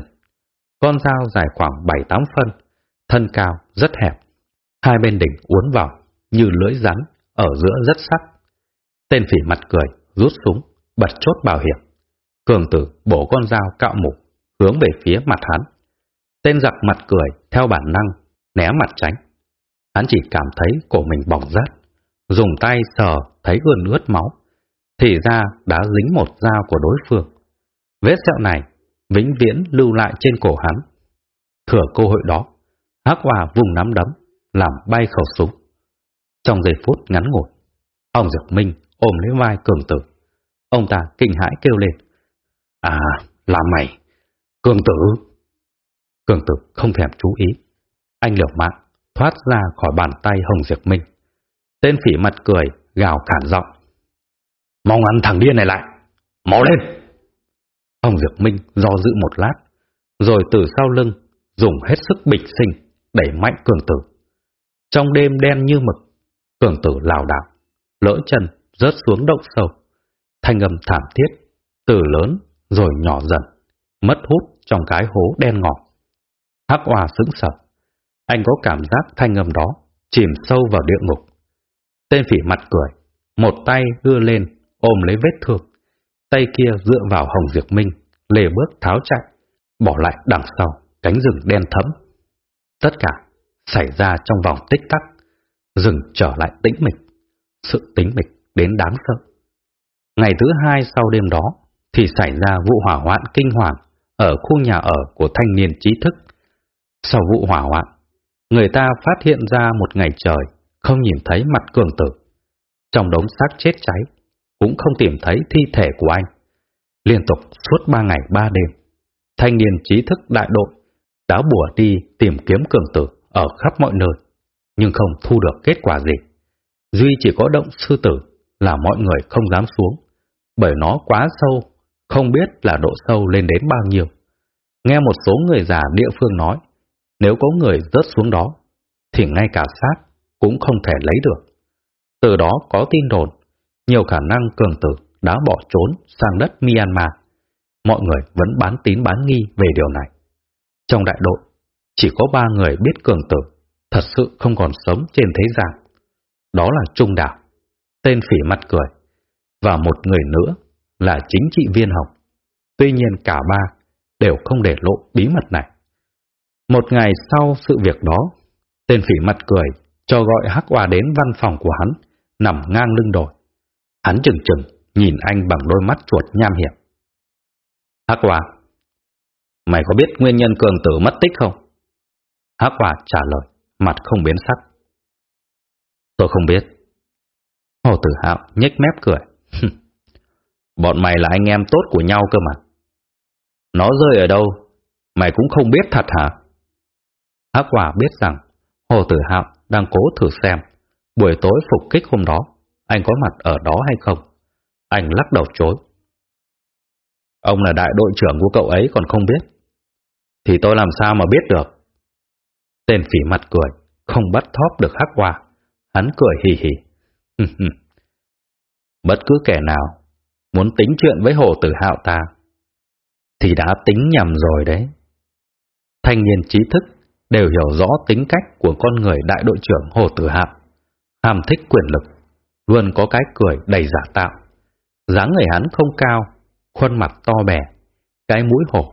Con dao dài khoảng 7-8 phân, thân cao, rất hẹp. Hai bên đỉnh uốn vào, như lưỡi rắn, ở giữa rất sắc. Tên phỉ mặt cười, rút súng, bật chốt bảo hiểm. Cường tử bổ con dao cạo mủ, hướng về phía mặt hắn. Tên giặc mặt cười, theo bản năng, né mặt tránh. Hắn chỉ cảm thấy cổ mình bỏng rát, dùng tay sờ thấy ươn ướt máu. Thì ra đã dính một dao của đối phương. Vết sẹo này vĩnh viễn lưu lại trên cổ hắn. Thừa cơ hội đó, Hắc Hòa vùng nắm đấm, làm bay khẩu súng. Trong giây phút ngắn ngủi, ông Dược Minh ôm lấy vai cường tử. Ông ta kinh hãi kêu lên. À, là mày, cường tử. Cường tử không thèm chú ý. Anh liều mạng, thoát ra khỏi bàn tay Hồng Diệp Minh. Tên phỉ mặt cười, gào cản giọng. Mong ăn thằng điên này lại, máu lên. Hồng Diệp Minh do dự một lát, rồi từ sau lưng dùng hết sức bình sinh đẩy mạnh cường tử. Trong đêm đen như mực, cường tử lào đảo, lỡ chân, rớt xuống động sâu. Thanh âm thảm thiết, từ lớn rồi nhỏ dần, mất hút trong cái hố đen ngọt. Hắc Hoa sững sờ, anh có cảm giác thanh âm đó chìm sâu vào địa ngục. Tên phỉ mặt cười, một tay đưa lên ôm lấy vết thương, tay kia dựa vào Hồng Diệp Minh, lề bước tháo chạy, bỏ lại đằng sau cánh rừng đen thẫm Tất cả xảy ra trong vòng tích tắc, rừng trở lại tĩnh mịch, sự tĩnh mịch đến đáng sợ. Ngày thứ hai sau đêm đó thì xảy ra vụ hỏa hoạn kinh hoàng ở khu nhà ở của thanh niên trí thức. Sau vụ hỏa hoạn, người ta phát hiện ra một ngày trời không nhìn thấy mặt cường tử. Trong đống xác chết cháy, cũng không tìm thấy thi thể của anh. Liên tục suốt ba ngày ba đêm, thanh niên trí thức đại đội đã bùa đi tìm kiếm cường tử ở khắp mọi nơi, nhưng không thu được kết quả gì. Duy chỉ có động sư tử là mọi người không dám xuống, bởi nó quá sâu, không biết là độ sâu lên đến bao nhiêu. Nghe một số người già địa phương nói, nếu có người rớt xuống đó, thì ngay cả xác cũng không thể lấy được. Từ đó có tin đồn, nhiều khả năng cường tử đã bỏ trốn sang đất Myanmar. Mọi người vẫn bán tín bán nghi về điều này. Trong đại đội, chỉ có ba người biết cường tử, thật sự không còn sống trên thế gian. Đó là Trung Đảo, tên phỉ mặt cười, và một người nữa là chính trị viên học. Tuy nhiên cả ba đều không để lộ bí mật này. Một ngày sau sự việc đó, tên phỉ mặt cười cho gọi Hắc Hoa đến văn phòng của hắn, nằm ngang lưng đồi. Hắn chừng chừng nhìn anh bằng đôi mắt chuột nham hiểm. Hắc Hoa, Mày có biết nguyên nhân cường tử mất tích không? Hắc Hòa trả lời, mặt không biến sắc. Tôi không biết. Hồ Tử Hạo nhếch mép cười. Bọn mày là anh em tốt của nhau cơ mà. Nó rơi ở đâu, mày cũng không biết thật hả? Hắc quả biết rằng Hồ Tử Hạo đang cố thử xem buổi tối phục kích hôm đó anh có mặt ở đó hay không. Anh lắc đầu chối. Ông là đại đội trưởng của cậu ấy còn không biết thì tôi làm sao mà biết được. Tên phỉ mặt cười, không bắt thóp được hắc hoa. Hắn cười hì hì. Bất cứ kẻ nào muốn tính chuyện với hồ tử hạo ta, thì đã tính nhầm rồi đấy. Thanh niên trí thức đều hiểu rõ tính cách của con người đại đội trưởng hồ tử hạo. Ham thích quyền lực, luôn có cái cười đầy giả tạo. dáng người hắn không cao, khuôn mặt to bè, cái mũi hổ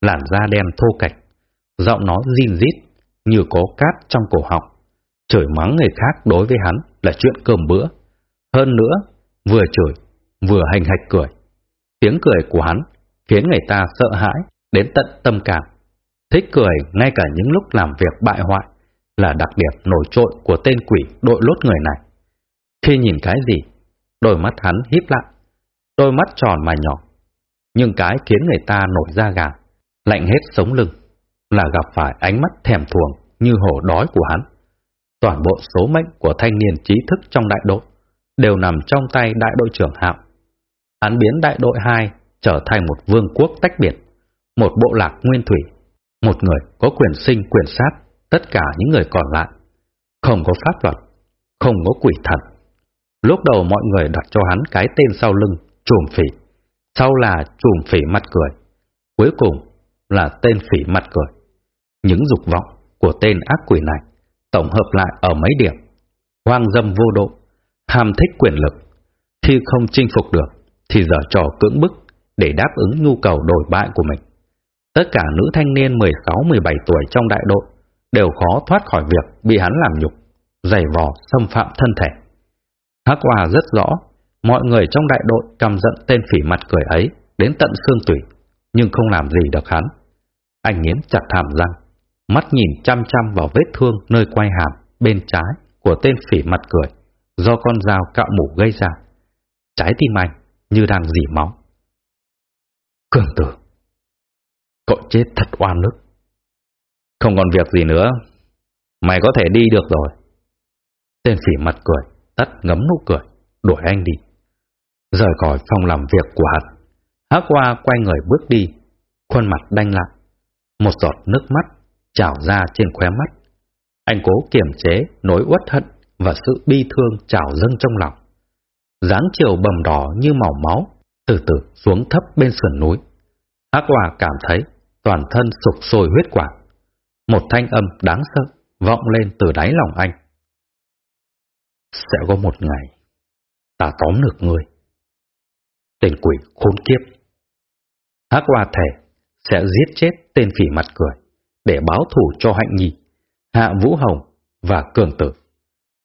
làn da đen thô cạch, giọng nói zin rít như có cát trong cổ họng. Chửi mắng người khác đối với hắn là chuyện cơm bữa. Hơn nữa, vừa chửi, vừa hành hạch cười. Tiếng cười của hắn khiến người ta sợ hãi đến tận tâm cảm. Thích cười ngay cả những lúc làm việc bại hoại là đặc điểm nổi trội của tên quỷ đội lốt người này. Khi nhìn cái gì, đôi mắt hắn híp lại, đôi mắt tròn mà nhỏ, nhưng cái khiến người ta nổi da gà lạnh hết sống lưng, là gặp phải ánh mắt thèm thuồng như hổ đói của hắn. Toàn bộ số mệnh của thanh niên trí thức trong đại đội đều nằm trong tay đại đội trưởng Hạo. Hắn biến đại đội 2 trở thành một vương quốc tách biệt, một bộ lạc nguyên thủy, một người có quyền sinh quyền sát tất cả những người còn lại, không có pháp luật, không có quỷ thần. Lúc đầu mọi người đặt cho hắn cái tên sau lưng, trùm phỉ, sau là trùm phỉ mặt cười, cuối cùng là tên phỉ mặt cười. Những dục vọng của tên ác quỷ này tổng hợp lại ở mấy điểm. Hoang dâm vô độ, ham thích quyền lực, khi không chinh phục được thì giờ trò cưỡng bức để đáp ứng nhu cầu đổi bại của mình. Tất cả nữ thanh niên 16-17 tuổi trong đại đội đều khó thoát khỏi việc bị hắn làm nhục, giày vò, xâm phạm thân thể. Hắc Hoa rất rõ, mọi người trong đại đội căm giận tên phỉ mặt cười ấy đến tận xương tủy, nhưng không làm gì được hắn. Anh nghiến chặt hàm răng, mắt nhìn chăm chăm vào vết thương nơi quay hàm bên trái của tên phỉ mặt cười do con dao cạo mũ gây ra. Trái tim anh như đang dỉ máu. Cường tử, cậu chết thật oan ức. Không còn việc gì nữa, mày có thể đi được rồi. Tên phỉ mặt cười, tắt ngấm nụ cười, đuổi anh đi. Rời khỏi phòng làm việc của hắn, Hắc Hoa quay người bước đi, khuôn mặt đanh lại. Một giọt nước mắt trào ra trên khóe mắt. Anh cố kiềm chế nỗi uất hận và sự bi thương trào dâng trong lòng dáng chiều bầm đỏ như màu máu, từ từ xuống thấp bên sườn núi. Hắc Hòa cảm thấy toàn thân sụp sôi huyết quả. Một thanh âm đáng sợ vọng lên từ đáy lòng anh. Sẽ có một ngày, ta tóm được người. Tên quỷ khốn kiếp. Hắc Hòa thể sẽ giết chết tên phỉ mặt cười để báo thù cho Hạnh Nhi, Hạ Vũ Hồng và Cường Tử,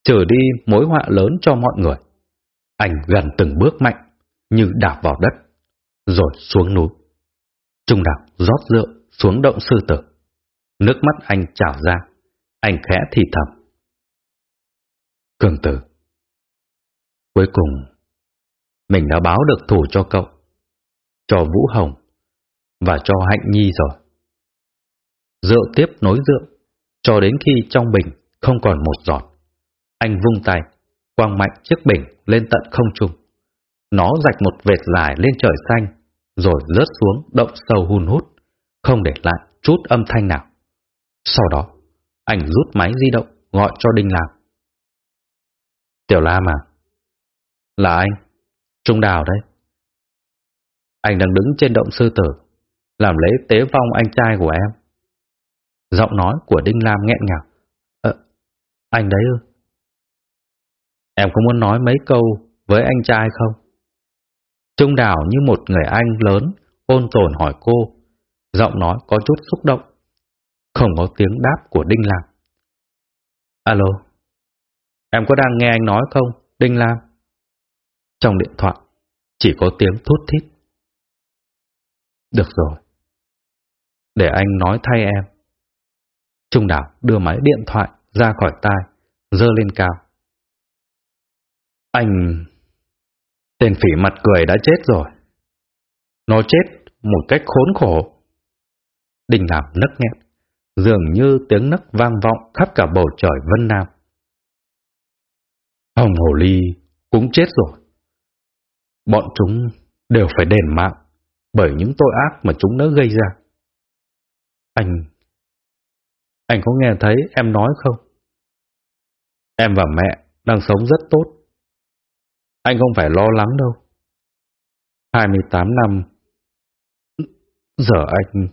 trở đi mối họa lớn cho mọi người. Anh gần từng bước mạnh, như đạp vào đất, rồi xuống núi. Trung đạo rót rượu xuống động sư tử. Nước mắt anh trào ra, anh khẽ thì thầm. Cường tử, cuối cùng, mình đã báo được thủ cho cậu, cho Vũ Hồng và cho Hạnh Nhi rồi. Rượu tiếp nối rượu, cho đến khi trong bình không còn một giọt. Anh vung tay, quăng mạnh chiếc bình lên tận không trung. Nó rạch một vệt dài lên trời xanh, rồi rớt xuống động sâu hun hút, không để lại chút âm thanh nào. Sau đó, anh rút máy di động gọi cho Đinh Lam. Tiểu Lam à? Là anh, Trung Đào đấy. Anh đang đứng trên động sư tử, làm lễ tế vong anh trai của em. Giọng nói của Đinh Lam nghẹn ngào. Ờ, anh đấy ư? Em có muốn nói mấy câu với anh trai không? Trung Đào như một người anh lớn, ôn tồn hỏi cô. Giọng nói có chút xúc động. Không có tiếng đáp của Đinh Lam. Alo, em có đang nghe anh nói không, Đinh Lam? Trong điện thoại, chỉ có tiếng thút thít. Được rồi, để anh nói thay em. Trung đảo đưa máy điện thoại ra khỏi tai, dơ lên cao. Anh... Tên phỉ mặt cười đã chết rồi. Nó chết một cách khốn khổ. Đình làm nấc nghẹn, dường như tiếng nấc vang vọng khắp cả bầu trời Vân Nam. Hồng Hồ Ly cũng chết rồi. Bọn chúng đều phải đền mạng bởi những tội ác mà chúng đã gây ra. Anh anh có nghe thấy em nói không? Em và mẹ đang sống rất tốt. Anh không phải lo lắng đâu. 28 năm. Giờ anh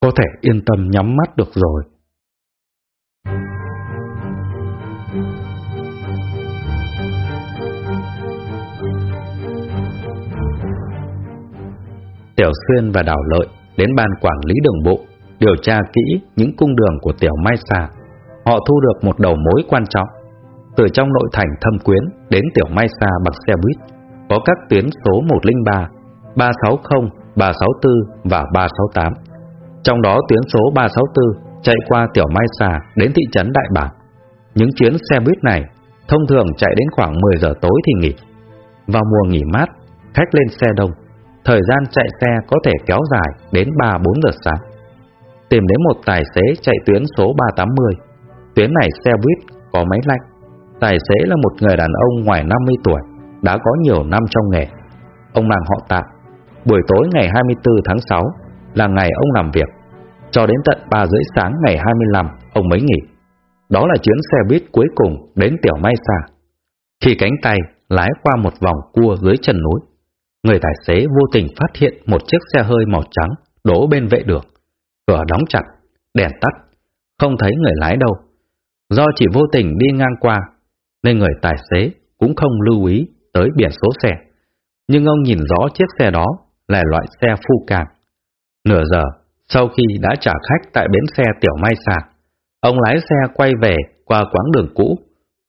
có thể yên tâm nhắm mắt được rồi. Tiểu Xuyên và Đào Lợi đến ban quản lý đường bộ điều tra kỹ những cung đường của Tiểu Mai Xà, họ thu được một đầu mối quan trọng. Từ trong nội thành Thâm Quyến đến Tiểu Mai Sa bằng xe buýt, có các tuyến số 103, 360, 364 và 368. Trong đó tuyến số 364 chạy qua Tiểu Mai Sa đến thị trấn Đại Bản. Những chuyến xe buýt này thông thường chạy đến khoảng 10 giờ tối thì nghỉ. Vào mùa nghỉ mát, khách lên xe đông, thời gian chạy xe có thể kéo dài đến 3-4 giờ sáng tìm đến một tài xế chạy tuyến số 380. Tuyến này xe buýt có máy lạnh. Tài xế là một người đàn ông ngoài 50 tuổi, đã có nhiều năm trong nghề. Ông nàng họ Tạ. Buổi tối ngày 24 tháng 6, là ngày ông làm việc, cho đến tận 3 rưỡi sáng ngày 25 ông mới nghỉ. Đó là chuyến xe buýt cuối cùng đến Tiểu Mai Sa. Khi cánh tay lái qua một vòng cua dưới chân núi, người tài xế vô tình phát hiện một chiếc xe hơi màu trắng đổ bên vệ đường. Cửa đóng chặt, đèn tắt, không thấy người lái đâu. Do chỉ vô tình đi ngang qua, nên người tài xế cũng không lưu ý tới biển số xe. Nhưng ông nhìn rõ chiếc xe đó là loại xe phu càng. Nửa giờ sau khi đã trả khách tại bến xe Tiểu Mai Sa, ông lái xe quay về qua quãng đường cũ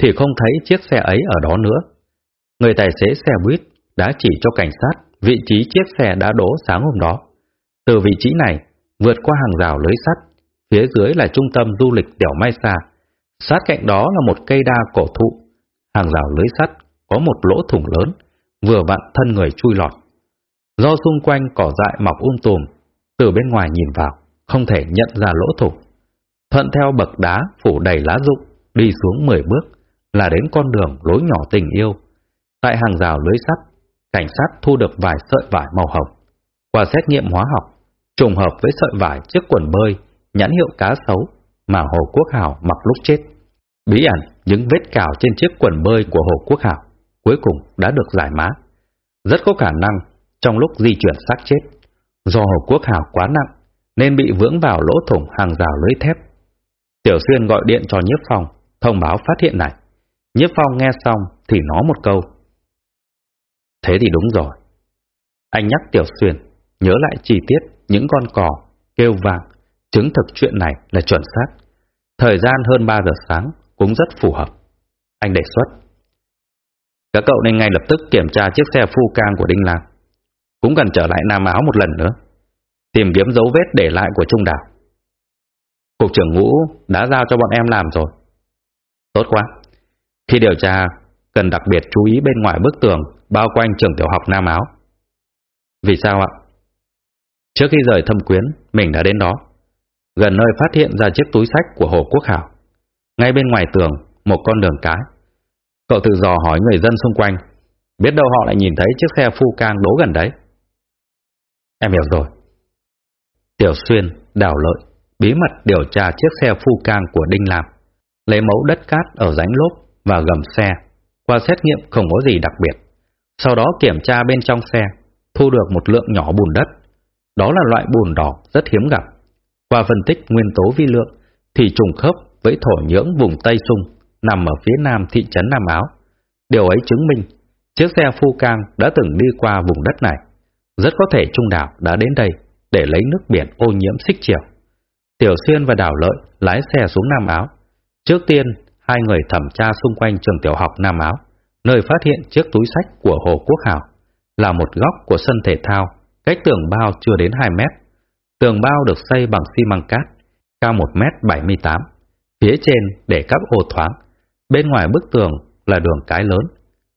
thì không thấy chiếc xe ấy ở đó nữa. Người tài xế xe buýt đã chỉ cho cảnh sát vị trí chiếc xe đã đổ sáng hôm đó. Từ vị trí này, vượt qua hàng rào lưới sắt, phía dưới là trung tâm du lịch Tiểu Mai Sa. Sát cạnh đó là một cây đa cổ thụ. Hàng rào lưới sắt có một lỗ thủng lớn, vừa vặn thân người chui lọt. Do xung quanh cỏ dại mọc um tùm, từ bên ngoài nhìn vào, không thể nhận ra lỗ thủng. Thuận theo bậc đá phủ đầy lá rụng, đi xuống 10 bước, là đến con đường lối nhỏ tình yêu. Tại hàng rào lưới sắt, cảnh sát thu được vài sợi vải màu hồng. Qua xét nghiệm hóa học, trùng hợp với sợi vải chiếc quần bơi, nhãn hiệu cá sấu mà Hồ Quốc Hảo mặc lúc chết. Bí ẩn những vết cào trên chiếc quần bơi của Hồ Quốc Hảo cuối cùng đã được giải mã. Rất có khả năng trong lúc di chuyển xác chết, do Hồ Quốc Hảo quá nặng nên bị vướng vào lỗ thủng hàng rào lưới thép. Tiểu Xuyên gọi điện cho Nhiếp Phong, thông báo phát hiện này. Nhiếp Phong nghe xong thì nói một câu. Thế thì đúng rồi. Anh nhắc Tiểu Xuyên, nhớ lại chi tiết những con cò, kêu vàng, chứng thực chuyện này là chuẩn xác. Thời gian hơn 3 giờ sáng cũng rất phù hợp. Anh đề xuất. Các cậu nên ngay lập tức kiểm tra chiếc xe phu cang của Đinh Lạc. Cũng cần trở lại Nam Áo một lần nữa. Tìm kiếm dấu vết để lại của Trung Đảo. Cục trưởng ngũ đã giao cho bọn em làm rồi. Tốt quá. Khi điều tra, cần đặc biệt chú ý bên ngoài bức tường bao quanh trường tiểu học Nam Áo. Vì sao ạ? Trước khi rời thâm quyến, mình đã đến đó. Gần nơi phát hiện ra chiếc túi sách của Hồ Quốc Hảo. Ngay bên ngoài tường, một con đường cái. Cậu tự dò hỏi người dân xung quanh. Biết đâu họ lại nhìn thấy chiếc xe phu cang đỗ gần đấy. Em hiểu rồi. Tiểu Xuyên, Đào Lợi, bí mật điều tra chiếc xe phu cang của Đinh Lam. Lấy mẫu đất cát ở rãnh lốp và gầm xe. Qua xét nghiệm không có gì đặc biệt. Sau đó kiểm tra bên trong xe, thu được một lượng nhỏ bùn đất. Đó là loại bùn đỏ rất hiếm gặp. Qua phân tích nguyên tố vi lượng thì trùng khớp với thổ nhưỡng vùng Tây Sung nằm ở phía nam thị trấn Nam Áo. Điều ấy chứng minh chiếc xe phu cang đã từng đi qua vùng đất này. Rất có thể Trung Đảo đã đến đây để lấy nước biển ô nhiễm xích chiều. Tiểu Xuyên và Đảo Lợi lái xe xuống Nam Áo. Trước tiên, hai người thẩm tra xung quanh trường tiểu học Nam Áo, nơi phát hiện chiếc túi sách của Hồ Quốc Hảo là một góc của sân thể thao, cách tường bao chưa đến 2 mét. Tường bao được xây bằng xi măng cát, cao 1 mét 78. Phía trên để các ô thoáng, bên ngoài bức tường là đường cái lớn,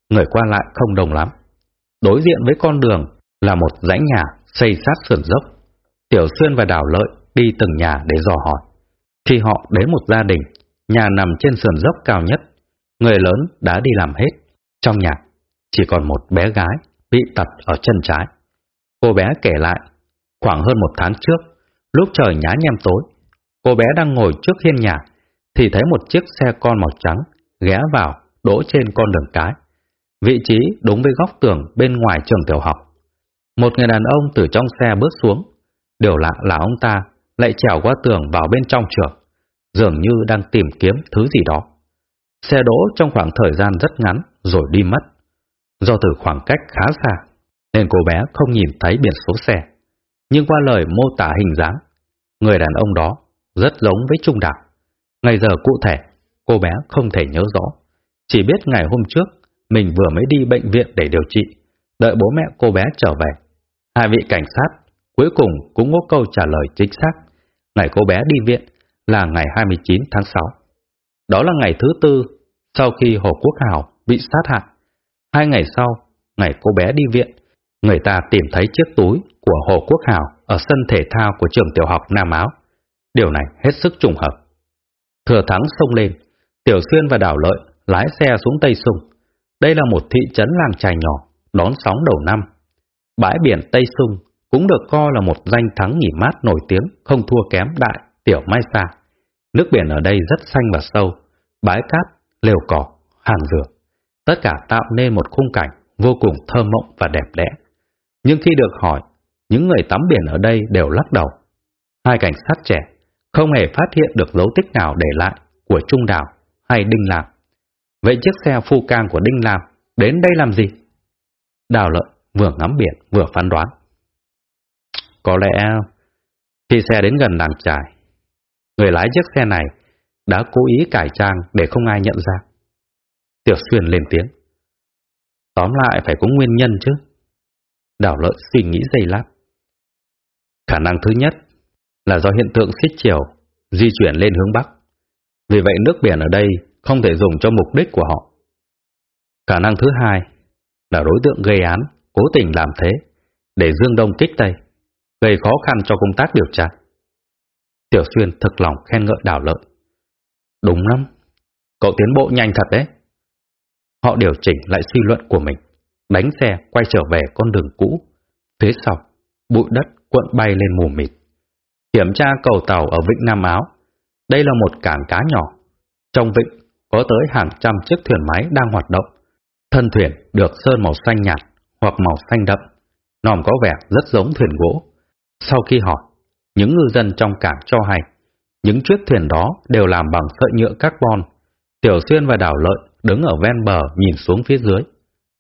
người qua lại không đông lắm. Đối diện với con đường là một dãy nhà xây sát sườn dốc. Tiểu Xuyên và Đào Lợi đi từng nhà để dò hỏi. Khi họ đến một gia đình, nhà nằm trên sườn dốc cao nhất, người lớn đã đi làm hết. Trong nhà, chỉ còn một bé gái bị tật ở chân trái. Cô bé kể lại, khoảng hơn một tháng trước, lúc trời nhá nhem tối, cô bé đang ngồi trước hiên nhà, thì thấy một chiếc xe con màu trắng ghé vào, đỗ trên con đường cái. Vị trí đúng với góc tường bên ngoài trường tiểu học. Một người đàn ông từ trong xe bước xuống. Điều lạ là ông ta lại trèo qua tường vào bên trong trường, dường như đang tìm kiếm thứ gì đó. Xe đỗ trong khoảng thời gian rất ngắn rồi đi mất. Do từ khoảng cách khá xa, nên cô bé không nhìn thấy biển số xe. Nhưng qua lời mô tả hình dáng, người đàn ông đó rất giống với Trung Đạo. Ngày giờ cụ thể, cô bé không thể nhớ rõ. Chỉ biết ngày hôm trước, mình vừa mới đi bệnh viện để điều trị, đợi bố mẹ cô bé trở về. Hai vị cảnh sát cuối cùng cũng có câu trả lời chính xác. Ngày cô bé đi viện là ngày 29 tháng 6. Đó là ngày thứ tư sau khi Hồ Quốc Hào bị sát hại. Hai ngày sau, ngày cô bé đi viện, người ta tìm thấy chiếc túi của Hồ Quốc Hào ở sân thể thao của trường tiểu học Nam Áo. Điều này hết sức trùng hợp. Thừa thắng sông lên, Tiểu Xuyên và Đảo Lợi lái xe xuống Tây Sung. Đây là một thị trấn làng trài nhỏ, đón sóng đầu năm. Bãi biển Tây Sung cũng được coi là một danh thắng nghỉ mát nổi tiếng không thua kém đại tiểu Mai Sa. Nước biển ở đây rất xanh và sâu, bãi cát, lều cỏ, hàng dừa. Tất cả tạo nên một khung cảnh vô cùng thơ mộng và đẹp đẽ. Nhưng khi được hỏi, những người tắm biển ở đây đều lắc đầu. Hai cảnh sát trẻ không hề phát hiện được dấu tích nào để lại của Trung Đảo hay Đinh Lam. Vậy chiếc xe phu cang của Đinh Lam đến đây làm gì? Đào lợi vừa ngắm biển vừa phán đoán. Có lẽ khi xe đến gần làng trải, người lái chiếc xe này đã cố ý cải trang để không ai nhận ra. Tiểu Xuyên lên tiếng. Tóm lại phải có nguyên nhân chứ đảo lợi suy nghĩ giây lát. Khả năng thứ nhất là do hiện tượng xích chiều di chuyển lên hướng Bắc. Vì vậy nước biển ở đây không thể dùng cho mục đích của họ. Khả năng thứ hai là đối tượng gây án cố tình làm thế để Dương Đông kích Tây, gây khó khăn cho công tác điều tra. Tiểu Xuyên thực lòng khen ngợi đảo lợi. Đúng lắm, cậu tiến bộ nhanh thật đấy. Họ điều chỉnh lại suy luận của mình, đánh xe quay trở về con đường cũ. Phía sau, bụi đất cuộn bay lên mù mịt. Kiểm tra cầu tàu ở Vịnh Nam Áo. Đây là một cảng cá nhỏ. Trong vịnh có tới hàng trăm chiếc thuyền máy đang hoạt động. Thân thuyền được sơn màu xanh nhạt hoặc màu xanh đậm, nòm có vẻ rất giống thuyền gỗ. Sau khi hỏi, những ngư dân trong cảng cho hay, những chiếc thuyền đó đều làm bằng sợi nhựa carbon. Tiểu Xuyên và Đảo Lợi đứng ở ven bờ nhìn xuống phía dưới.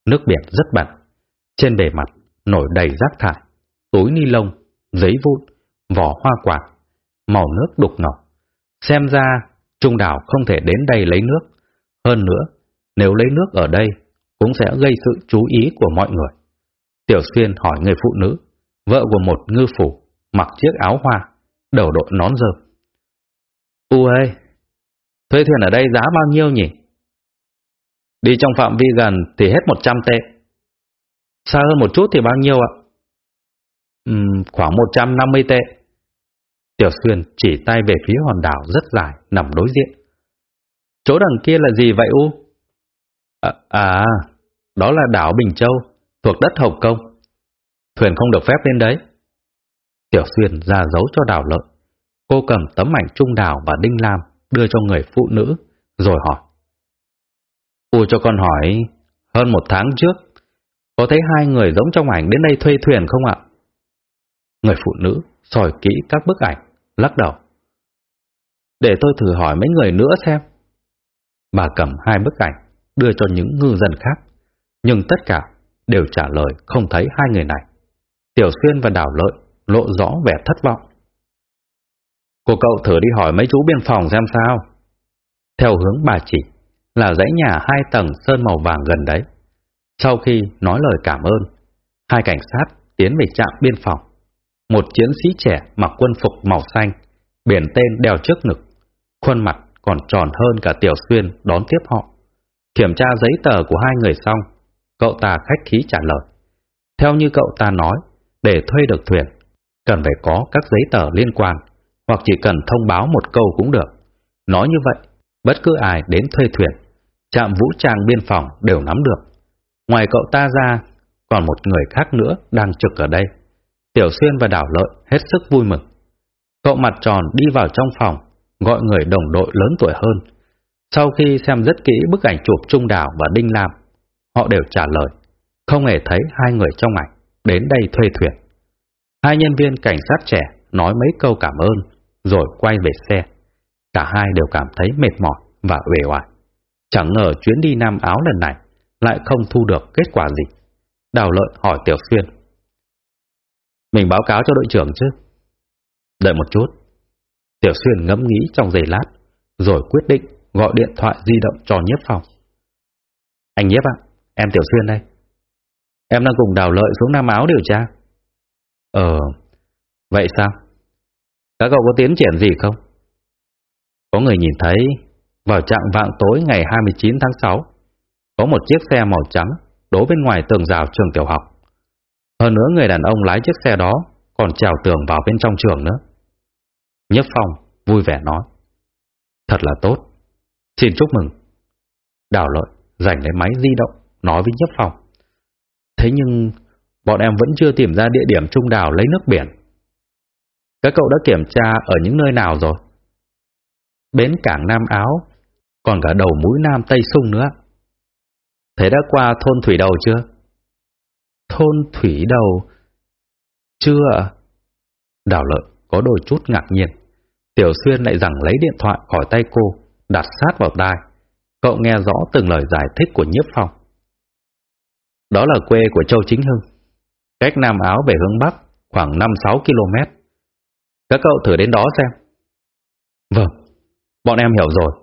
Nước biển rất bẩn. Trên bề mặt nổi đầy rác thải, túi ni lông, giấy vụn, vỏ hoa quả, màu nước đục ngầu. Xem ra Trung đảo không thể đến đây lấy nước. Hơn nữa, nếu lấy nước ở đây, cũng sẽ gây sự chú ý của mọi người. Tiểu Xuyên hỏi người phụ nữ, vợ của một ngư phủ, mặc chiếc áo hoa, đầu đội nón rơm. U ơi, thuê thuyền ở đây giá bao nhiêu nhỉ? Đi trong phạm vi gần thì hết 100 tệ. Xa hơn một chút thì bao nhiêu ạ? Uhm, khoảng 150 tệ. Tiểu Xuyên chỉ tay về phía hòn đảo rất dài nằm đối diện. Chỗ đằng kia là gì vậy U? À, à, đó là đảo Bình Châu, thuộc đất Hồng Kông. Thuyền không được phép lên đấy. Tiểu Xuyên ra dấu cho đảo lợi. Cô cầm tấm ảnh trung đảo và đinh lam đưa cho người phụ nữ, rồi hỏi. U cho con hỏi, hơn một tháng trước, có thấy hai người giống trong ảnh đến đây thuê thuyền không ạ? Người phụ nữ soi kỹ các bức ảnh, lắc đầu. Để tôi thử hỏi mấy người nữa xem. Bà cầm hai bức ảnh, đưa cho những ngư dân khác, nhưng tất cả đều trả lời không thấy hai người này. Tiểu Xuyên và Đào Lợi lộ rõ vẻ thất vọng. Cô cậu thử đi hỏi mấy chú biên phòng xem sao. Theo hướng bà chỉ, là dãy nhà hai tầng sơn màu vàng gần đấy. Sau khi nói lời cảm ơn, hai cảnh sát tiến về trạm biên phòng. Một chiến sĩ trẻ mặc quân phục màu xanh, biển tên đeo trước ngực, khuôn mặt còn tròn hơn cả Tiểu Xuyên đón tiếp họ. Kiểm tra giấy tờ của hai người xong, cậu ta khách khí trả lời. Theo như cậu ta nói, để thuê được thuyền, cần phải có các giấy tờ liên quan, hoặc chỉ cần thông báo một câu cũng được. Nói như vậy, bất cứ ai đến thuê thuyền, trạm vũ trang biên phòng đều nắm được. Ngoài cậu ta ra, còn một người khác nữa đang trực ở đây. Tiểu Xuyên và Đảo Lợi hết sức vui mừng. Cậu mặt tròn đi vào trong phòng, gọi người đồng đội lớn tuổi hơn. Sau khi xem rất kỹ bức ảnh chụp Trung Đảo và Đinh Lam, họ đều trả lời, không hề thấy hai người trong ảnh đến đây thuê thuyền. Hai nhân viên cảnh sát trẻ nói mấy câu cảm ơn, rồi quay về xe. Cả hai đều cảm thấy mệt mỏi và uể oải. Chẳng ngờ chuyến đi Nam Áo lần này lại không thu được kết quả gì. Đào lợi hỏi Tiểu Xuyên. Mình báo cáo cho đội trưởng chứ? Đợi một chút. Tiểu Xuyên ngẫm nghĩ trong giây lát, rồi quyết định gọi điện thoại di động cho Nhiếp Phòng. Anh Nhiếp ạ, em Tiểu Xuyên đây. Em đang cùng đào lợi xuống Nam Áo điều tra. Ờ, vậy sao? Các cậu có tiến triển gì không? Có người nhìn thấy vào trạng vạng tối ngày 29 tháng 6 có một chiếc xe màu trắng đổ bên ngoài tường rào trường tiểu học. Hơn nữa người đàn ông lái chiếc xe đó còn trèo tường vào bên trong trường nữa. Nhất Phong vui vẻ nói. Thật là tốt. Xin chúc mừng. Đào lợi giành lấy máy di động nói với Nhất Phong. Thế nhưng bọn em vẫn chưa tìm ra địa điểm trung đảo lấy nước biển. Các cậu đã kiểm tra ở những nơi nào rồi? Bến cảng Nam Áo, còn cả đầu mũi Nam Tây Sung nữa. Thế đã qua thôn Thủy Đầu chưa? Thôn Thủy Đầu? Chưa. Đào lợi có đôi chút ngạc nhiên. Tiểu Xuyên lại rằng lấy điện thoại khỏi tay cô, đặt sát vào tai. Cậu nghe rõ từng lời giải thích của Nhiếp Phong. Đó là quê của Châu Chính Hưng. Cách Nam Áo về hướng Bắc khoảng 5-6 km. Các cậu thử đến đó xem. Vâng, bọn em hiểu rồi.